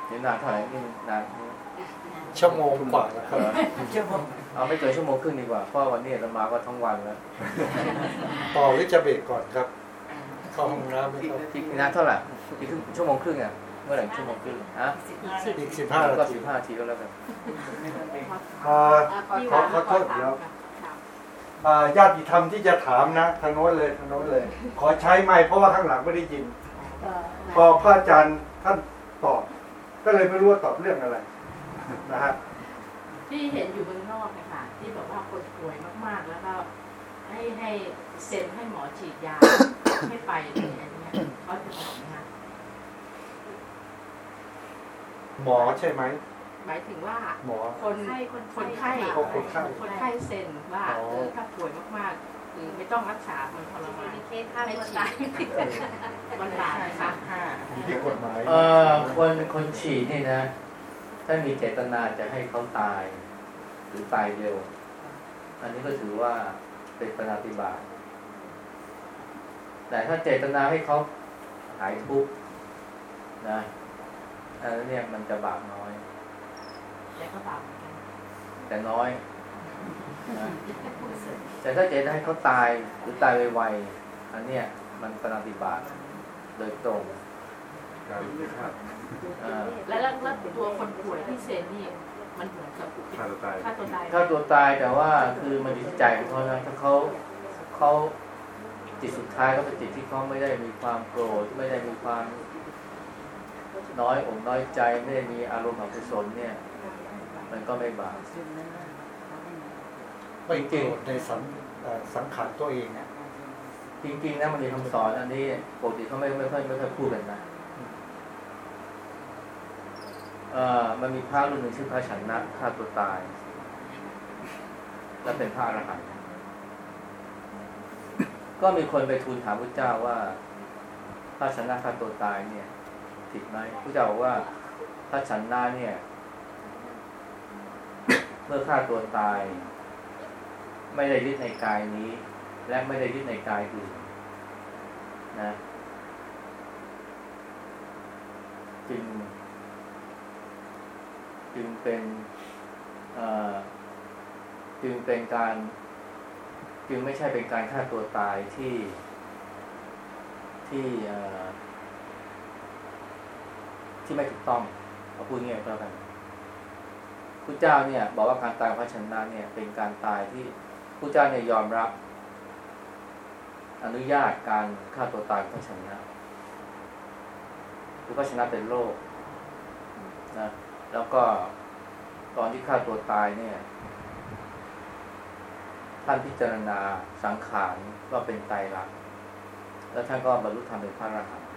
เห็นนานเท่าไหร่นี่นานนี่ชั่วโมงกว่าแล้วครับ เอาไม่เกินชั่วโมงครึ่งดีกว่าเพราะวันนี้เรามาก็ทั้งวันแล้วต่อหรือจะเบรกก่อนครับเข้าห้องน้ำไหมครับอีกนานเท่าไหร่อีกครึ่งชั่วโมงครึ่งอะเมื่อไหร่ชั่วโมงครึ่งฮะอีกสิบห้านาก็ทีสิบห้านาทีก็แล้วกันอ่าขอขอโทษเดี๋ยวอ่าญาติธรรมที่จะถามนะทางโน้นเลยทางโน้นเลย ขอใช้ไม้เพราะว่าข้างหลังไม่ได้ยิน พอพระอาจารย์ท่านตอบ ก็เลยไม่รู้ว่าตอบเรื่องอะไรนะฮะที่เห็นอยู่เมืองนอกนะคะ ที่แบบว่าคนป่วยมากๆ แล้วก็ให้ให้เซ็นให้หมอฉีดยาให้ไปเลยอันเนี้ยเขาจะบอกนะคะหมอใช่ไหมหมายถึงว่าหมอ คนไข้คนคนไข้โอ้คนไข้คนไข้เซ็นว่าอ๋อเออถ้าป่วยมากๆหรือไม่ต้องรักษามันทรมานมีเคสฆ่าตัวตายมันบาปนะคะห้าอยู่ที่กฎหมายเอ่อคนคนฉีดนี่นะ ถ้ามีเจตนาจะให้เขาตาย หรือตายเร็ว อันนี้ก็ถือว่าเป็นปณติบาตแต่ถ้าเจตนาให้เขาหายทุกข์นะอันนั้นเนี่ยมันจะบาปน้อย แต่ก็บาปเหมือนกันแต่น้อยนะแต่ถ้าเจตนาให้เขาตายหรือตายไวๆอันเนี้ยมันปณติบาตโดยตรงการพิฆาตอ่าแล้วแล้วแล้วตัวคนป่วยที่เซ็นนี่ มันเหมือนกับฆ่าตัวตายฆ่าตัวตายฆ่าตัวตายแต่ว่าคือมันอยู่ที่ใจของเขานะถ้าเขาเขาจิตสุดท้ายก็เป็นจิตที่เขาไม่ได้มีความโกรธไม่ได้มีความน้อยอกน้อยใจไม่ได้มีอารมณ์อกุศลเนี่ย มันก็ไม่บาปไม่โกรธในสังเอ่อสังขารตัวเองนะจริงๆนะมันมีคำสอนอันนี้ปกติเขาไม่ไม่ค่อยไม่ค่อยพูดกันนะเอ่อ มันมีพระรุ่นหนึ่งชื่อพระฉันนะฆ่าตัวตาย และเป็นพระอรหันต์ก็มีคนไปทูลถามพระเจ้าว่าพระฉันนะฆ่าตัวตายเนี่ยผิดไหมพระเจ้าบอกว่าพระฉันนะเนี่ย เมื่อฆ่าตัวตาย ไม่ได้ยึดในกายนี้ และไม่ได้ยึดในกายอื่นนะจึง จึงเป็นจึงเป็นการจึงไม่ใช่เป็นการฆ่าตัวตายที่ที่ที่ไม่ถูกต้องเอาพูดง่ายๆก็แล้วกันพระเจ้าเนี่ย บอกว่าการตายของพระชนะเนี่ย เป็นการตายที่พระเจ้าเนี่ยยอมรับ อนุญาตการฆ่าตัวตายของพระชนะคือพระชนะเป็นโรคนะ แล้วก็ตอนที่ฆ่าตัวตายเนี่ย ท่านพิจารณาสังขารว่าเป็นไตรลักษณ์แล้วท่านก็บรรลุธรรมเป็นพระอรหันต์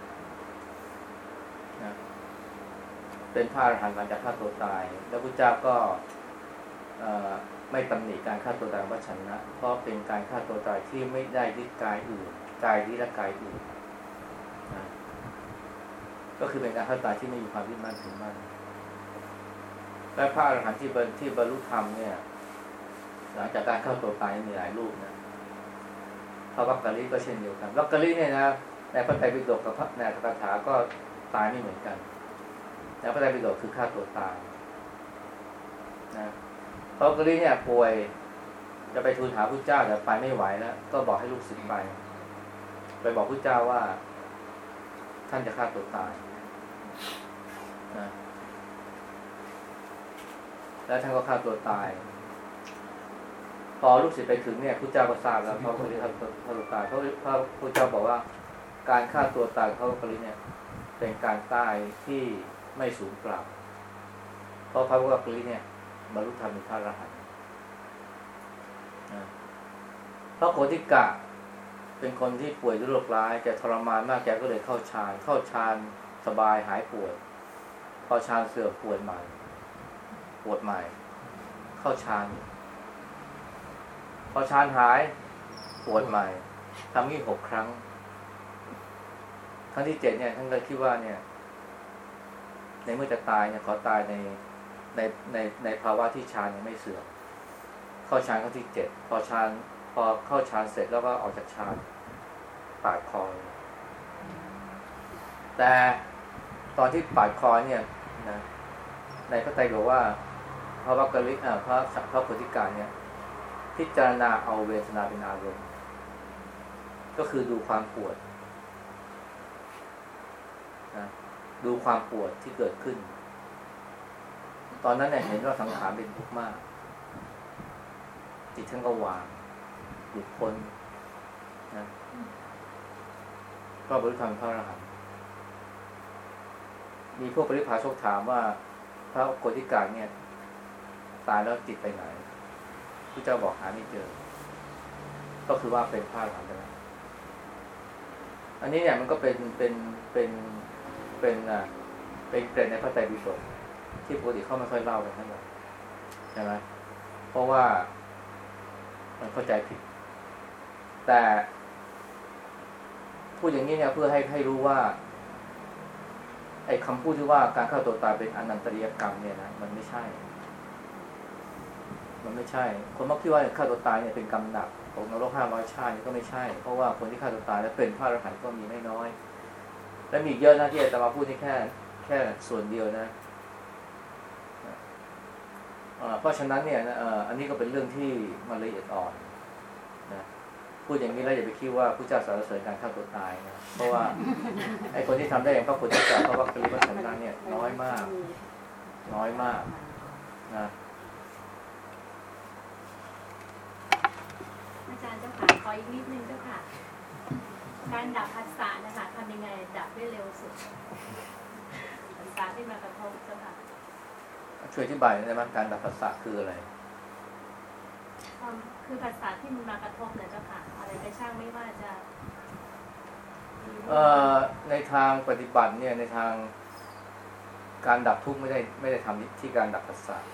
นะเป็นพระอรหันต์หลังจากฆ่าตัวตาย แล้วพระเจ้าก็ไม่ตำหนิการฆ่าตัวตายของพระชนะ เพราะเป็นการฆ่าตัวตายที่ไม่ได้ยึดกายอื่นกายนี้และกายอื่นนะก็คือเป็นการฆ่าตายที่ไม่มีความยึดมั่นถือมั่น และพระอรหันต์ที่บรรที่บรรลุธรรมเนี่ย หลังจากการเข้าตัวตายมีหลายรูปนะพระวักกะลิก็เช่นเดียวกันวักกะลิเนี่ยนะในพระไตรปิฎกกับพระในคาถาก็ตายไม่เหมือนกันในพระไตรปิฎกคือฆ่าตัวตายนะพระวักกะลิเนี่ยป่วยจะไปทูลหาพระเจ้าแต่ไปไม่ไหวแล้วก็บอกให้ลูกศิษย์ไป ไปบอกพระเจ้าว่า ท่านจะฆ่าตัวตายนะ แล้วท่านก็ฆ่าตัวตายพอลูกศิษย์ไปถึงเนี่ยพระเจ้าก็ทราบแล้วเขาก็เลยฆ่าตัวฆ่าตัวตายเพราะพระพระเจ้าบอกว่า การฆ่าตัวตายของเขากริเนี่ย เป็นการตายที่ไม่สูญเปล่าเพราะพระวักกลิเนี่ยบรรลุธรรมเป็นพระอรหันต์นะพระโคติกะเป็นคนที่ป่วยด้วยโรคร้ายแกทรมานมากแกก็เลยเข้าฌานเข้าฌานสบายหายปวดพอฌานเสื่อมปวดใหม่ ปวดใหม่ เข้าฌานพอฌานหายปวดใหม่ทำนี่หกครั้ง ครั้งที่เจ็ดเนี่ยท่านก็คิดว่าเนี่ย ในเมื่อจะตายเนี่ยขอตายในในในในภาวะที่ฌานยังไม่เสื่อมเข้าฌานครั้งที่เจ็ดพอฌานพอเข้าฌานเสร็จแล้วก็ออกจากฌานปาดคอแต่ตอนที่ปาดคอเนี่ยนะในพระไตรบอกว่า พระวักกลิอ่าพระพระโพธิการเนี่ย พิจารณาเอาเวทนาเป็นอารมณ์ ก็คือดูความปวดนะดูความปวดที่เกิดขึ้น ตอนนั้นเนี่ยเห็นว่าสังขารเป็นทุกข์มาก จิตท่านก็วางหลุดพ้นนะก็บริธรรมพระอรหันต์มีพวกปริพาชกถามว่าพระโกธิการเนี่ย ตายแล้วจิตไปไหนพระเจ้าบอกหาไม่เจอ ก็คือว่าเป็นพระอรหันต์ไปแล้วอันนี้เนี่ยมันก็เป็นเป็นเป็นเป็นอ่าเป็นเกร็ดในพระไตรปิฎกที่ปกติเขาไม่ค่อยเล่ากันเท่าไหร่ใช่ไหมเพราะว่ามันเข้าใจผิด แต่พูดอย่างนี้เนี่ยเพื่อให้ให้รู้ว่า ไอ้คำพูดที่ว่าการฆ่าตัวตายเป็นอนันตริยกรรมเนี่ยนะมันไม่ใช่ มันไม่ใช่ คนมักคิดว่าฆ่าตัวตายเนี่ยเป็นกรรมหนักตกนรกห้าร้อยชาตินี่ก็ไม่ใช่ เพราะว่าคนที่ฆ่าตัวตายแล้วเป็นพระอรหันต์ก็มีไม่น้อย และมีเยอะนะที่อาจะมาพูดนี่แค่ แค่ส่วนเดียวนะเพราะฉะนั้นเนี่ยอันนี้ก็เป็นเรื่องที่มันละเอียดอ่อนนะพูดอย่างนี้แล้วอย่าไปคิดว่าพระเจ้าสรรเสริญการฆ่าตัวตายนะเพราะว่าไอ้คนที่ทำได้อย่างพระพุทธเจ้าเพราะว่าปริวัติสันนั้นเนี่ยน้อยมาก น้อยมากนะ อาจารย์เจ้าค่ะขออีกนิดนึงเจ้าค่ะ การดับภาษานะคะทำยังไงดับได้เร็วสุดภาษาที่มากระทบเจ้าค่ะช่วยอธิบายได้ไหมการดับภาษาคืออะไรความคือภาษาที่มันมากระทบเนี่ยเจ้าค่ะ อะไรก็ช่างไม่ว่าจะเอ่อในทางปฏิบัติเนี่ยในทางการดับทุกข์ไม่ได้ไม่ได้ทำที่การดับภาษาท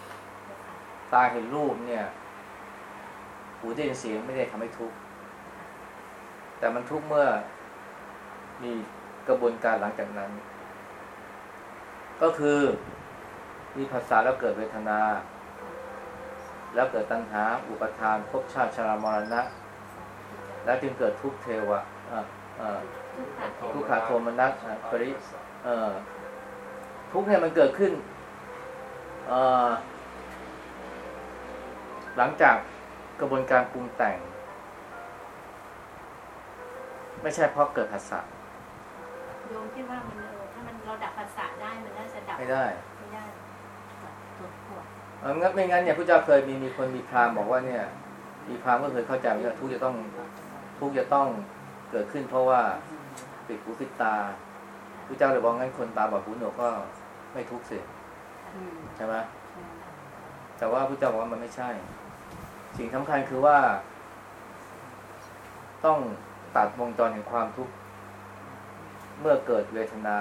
ตาเห็นรูปเนี่ย หูได้ยินเสียงไม่ได้ทำให้ทุกข์แต่มันทุกข์เมื่อมีกระบวนการหลังจากนั้น ก็คือมีภาษาแล้วเกิดเวทนา แล้วเกิดตัณหา อุปทานภพชาติชรามรณะ แล้วจึงเกิดทุกขเทวะทุกขะทุกขาโทมนัสอะปริทุกข์เนี่ยมันเกิดขึ้นหลังจาก กระบวนการปรุงแต่ง ไม่ใช่เพราะเกิดภาษาโยมคิดว่ามันเออถ้ามันเราดับภาษาได้มันน่าจะดับไม่ได้ไม่ได้ตัวขวดเอองั้นไม่งั้นเนี่ยพระเจ้าเคยมีมีคนมีพราหมณ์บอกว่าเนี่ย มีพราหมณ์ก็เคยเข้าใจว่าทุกข์จะต้องทุกข์จะต้องเกิดขึ้น เพราะว่าปิดหูปิดตาพระเจ้าเลยบอกงั้นคนตาบอดหูหนวกก็ไม่ทุกข์สิอืมใช่ไหมใช่แต่ว่าพระเจ้าบอกว่ามันไม่ใช่ สิ่งสำคัญคือว่า ต้องตัดวงจรแห่งความทุกข์เมื่อเกิดเวทนา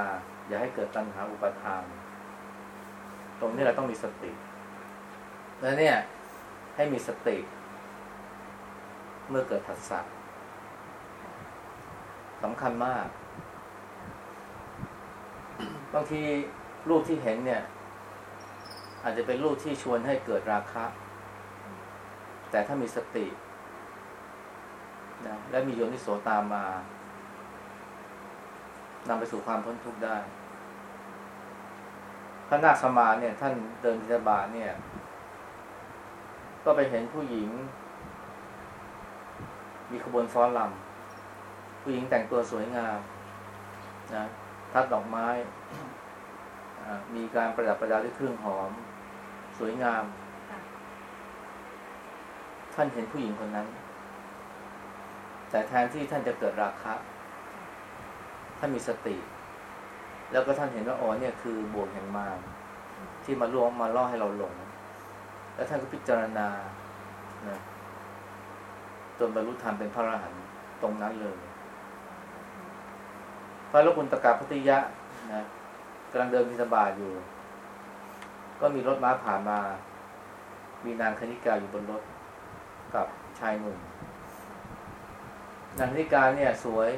อย่าให้เกิดตัณหาอุปาทาน ตรงนี้เราต้องมีสติ แล้วเนี่ย ให้มีสติ เมื่อเกิดผัสสะสำคัญมาก บางทีรูปที่เห็นเนี่ย อาจจะเป็นรูปที่ชวนให้เกิดราคะ แต่ถ้ามีสตินะและมีโยนิโสตามมานำไปสู่ความพ้นทุกข์ได้ พระนาคสมาเนี่ย ท่านเดินบิณฑบาเนี่ย ก็ไปเห็นผู้หญิง มีขบวนฟ้อนลำผู้หญิงแต่งตัวสวยงามนะทัดดอกไม้ มีการประดับประดาด้วยเครื่องหอม สวยงาม ท่านเห็นผู้หญิงคนนั้น แต่แทนที่ท่านจะเกิดราคะท่านมีสติ แล้วก็ท่านเห็นว่าอ๋อเนี่ยคือบ่วงแห่งมารที่มาล่วงมาล่อให้เราหลง แล้วท่านก็พิจารณานะจนบรรลุธรรมเป็นพระอรหันต์ตรงนั้นเลย พระรบุญตกาพติยะนะกำลังเดินมิสบาทอยู่ ก็มีรถม้าผ่านมา มีนางคณิกาอยู่บนรถ กับชายหนุ่มนางคณิกาเนี่ยสวย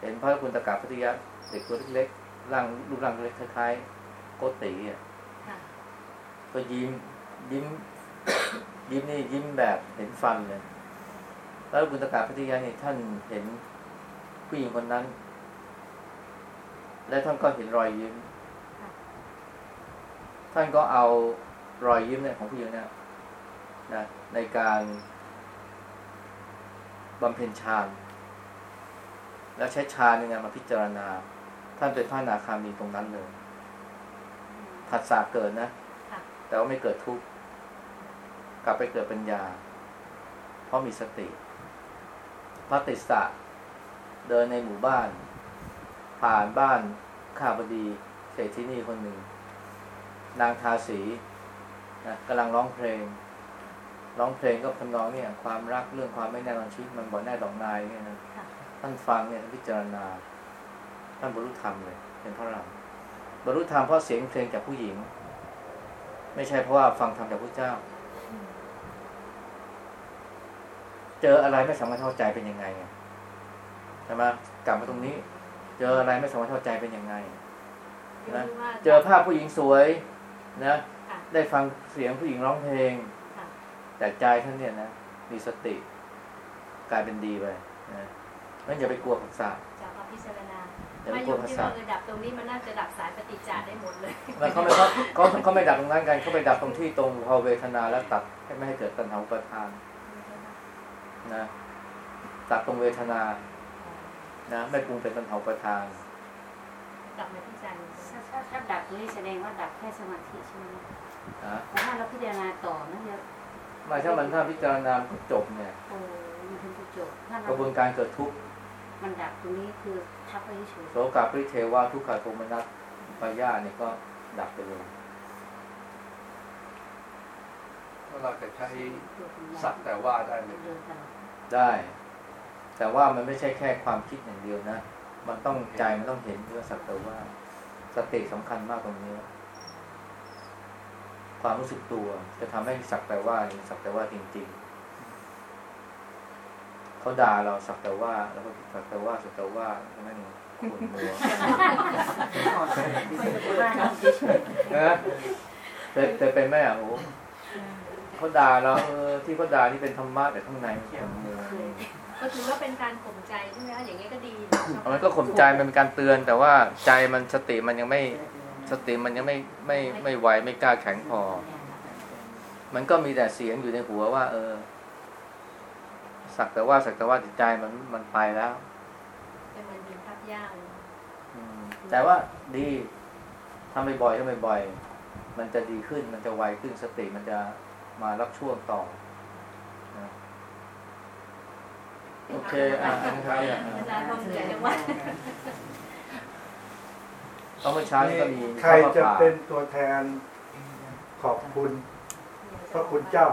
เห็นพระคุณตกาพัทยะเด็กตัวเล็กๆร่างรูปร่างเล็กคล้ายๆโกติอะค่ะก็ยิ้มยิ้ม ยิ้มนี่ยิ้มแบบเห็นฟันเลยแล้วบุญตกาพัทยาเนี่ยท่านเห็นผู้หญิงคนนั้น และท่านก็เห็นรอยยิ้ม ท่านก็เอารอยยิ้มเนี่ยของผู้หญิงเนี่ยนะในการ บำเพ็ญฌานแล้วใช้ฌานเนี่ยมาพิจารณา ท่านเป็นพระอนาคามีตรงนั้นเลยผัสสะเกิดนะค่ะแต่ว่าไม่เกิดทุกข์กลับไปเกิดปัญญา เพราะมีสติ พระติสสะเดินในหมู่บ้าน ผ่านบ้านข้าบดีเศรษฐีนีคนหนึ่ง นางทาสีนะกำลังร้องเพลง ร้องเพลงก็ทำนองเนี่ย ความรักเรื่องความไม่แน่นอนชีวิตมันบ่แน่ดอกนายเนี่ยนะค่ะท่านฟังเนี่ยท่านพิจารณา ท่านบรรลุธรรมเลย เป็นพระรามบรรลุธรรมเพราะเสียงเพลงจากผู้หญิง ไม่ใช่เพราะว่าฟังธรรมจากพระเจ้า เจออะไรไม่สามารถเข้าใจเป็นยังไงไงใช่ไหมกลับมาตรงนี้ เจออะไรไม่สามารถเข้าใจเป็นยังไงนะว่าเจอภาพผู้หญิงสวยนะค่ะได้ฟังเสียงผู้หญิงร้องเพลงค่ะ แต่ใจท่านเนี่ยนะมีสติ กลายเป็นดีไปนะนั่นอย่าไปกลัวผัสสะจากพระพิจารณาอย่าไปไม่กยลัวมผัสที่สะว่าเออดับตรงนี้มันน่าจะดับสายปฏิจจาได้หมดเลยแล้วเขาไม่เขาเขาเขาไม่ดับตรงนั้นกันเขาไปดับตรงที่ตรงพอเวทนาแล้วตัดให้ไม่ให้เกิดตัณหาอุปาทานนะดับตรงเวทนานะไม่ปรุงเป็นปัญหาประทานกลับมาที่ใจถ้าถ้าถ้าดับตรงนี้แสดงว่าดับแค่สมาธิใช่ไหมนะแต่ถ้าเราพิจารณาต่อนั่นจะ ไม่ถ้ามันถ้าพิจารณาก็จบเนี่ยโอ้มันถึงจะจบถ้ากระเราบวนการเกิดทุกข์มันดับตรงนี้คือทับไว้เฉยโสกาปริเทวาทุกขโทมนัสปายาเนี่ยก็ดับไปเลยว่าเราจะใช้สักแต่ว่าได้ไหมเดินตลอดได้ แต่ว่ามันไม่ใช่แค่ความคิดอย่างเดียวนะ มันต้องใจมันต้องเห็นด้วยสักแต่ว่า สติสำคัญมากตรงนี้ ความรู้สึกตัว จะทำให้สักแต่ว่าเนี่ยสักแต่ว่าจริง ๆเขาด่าเราสักแต่ว่าแล้วก็สักแต่ว่าสักแต่ว่านั่นขุนมัวนะแต่แต่เป็นแม่โอ้โหเขาด่าเราเออที่เขาด่านี่เป็นธรรมะแต่ข้างในมันขุนมัวก็ถือว่าเป็นการข่มใจใช่ไหมคะอย่างนี้ก็ดีมันก็ข่มใจมันเป็นการเตือน แต่ว่าใจมันสติมันยังไม่ สติมันยังไม่ไม่ไม่ไหวไม่กล้าแข็งพอ มันก็มีแต่เสียงอยู่ในหัวว่า เออ สักแต่ว่าสักแต่ว่าจิตใจมันมันไปแล้วเป็นมันยินทับยากอืมแต่ว่าดีทำบ่อยๆทำบ่อยๆมันจะดีขึ้น มันจะไวขึ้นสติมันจะมารับช่วงต่อนะโอเค อะนะครับอะอาจารย์ความใจจังว่า ต้องเมื่อเช้านี่ก็มีใครจะเป็นตัวแทนขอบคุณพระคุณเจ้า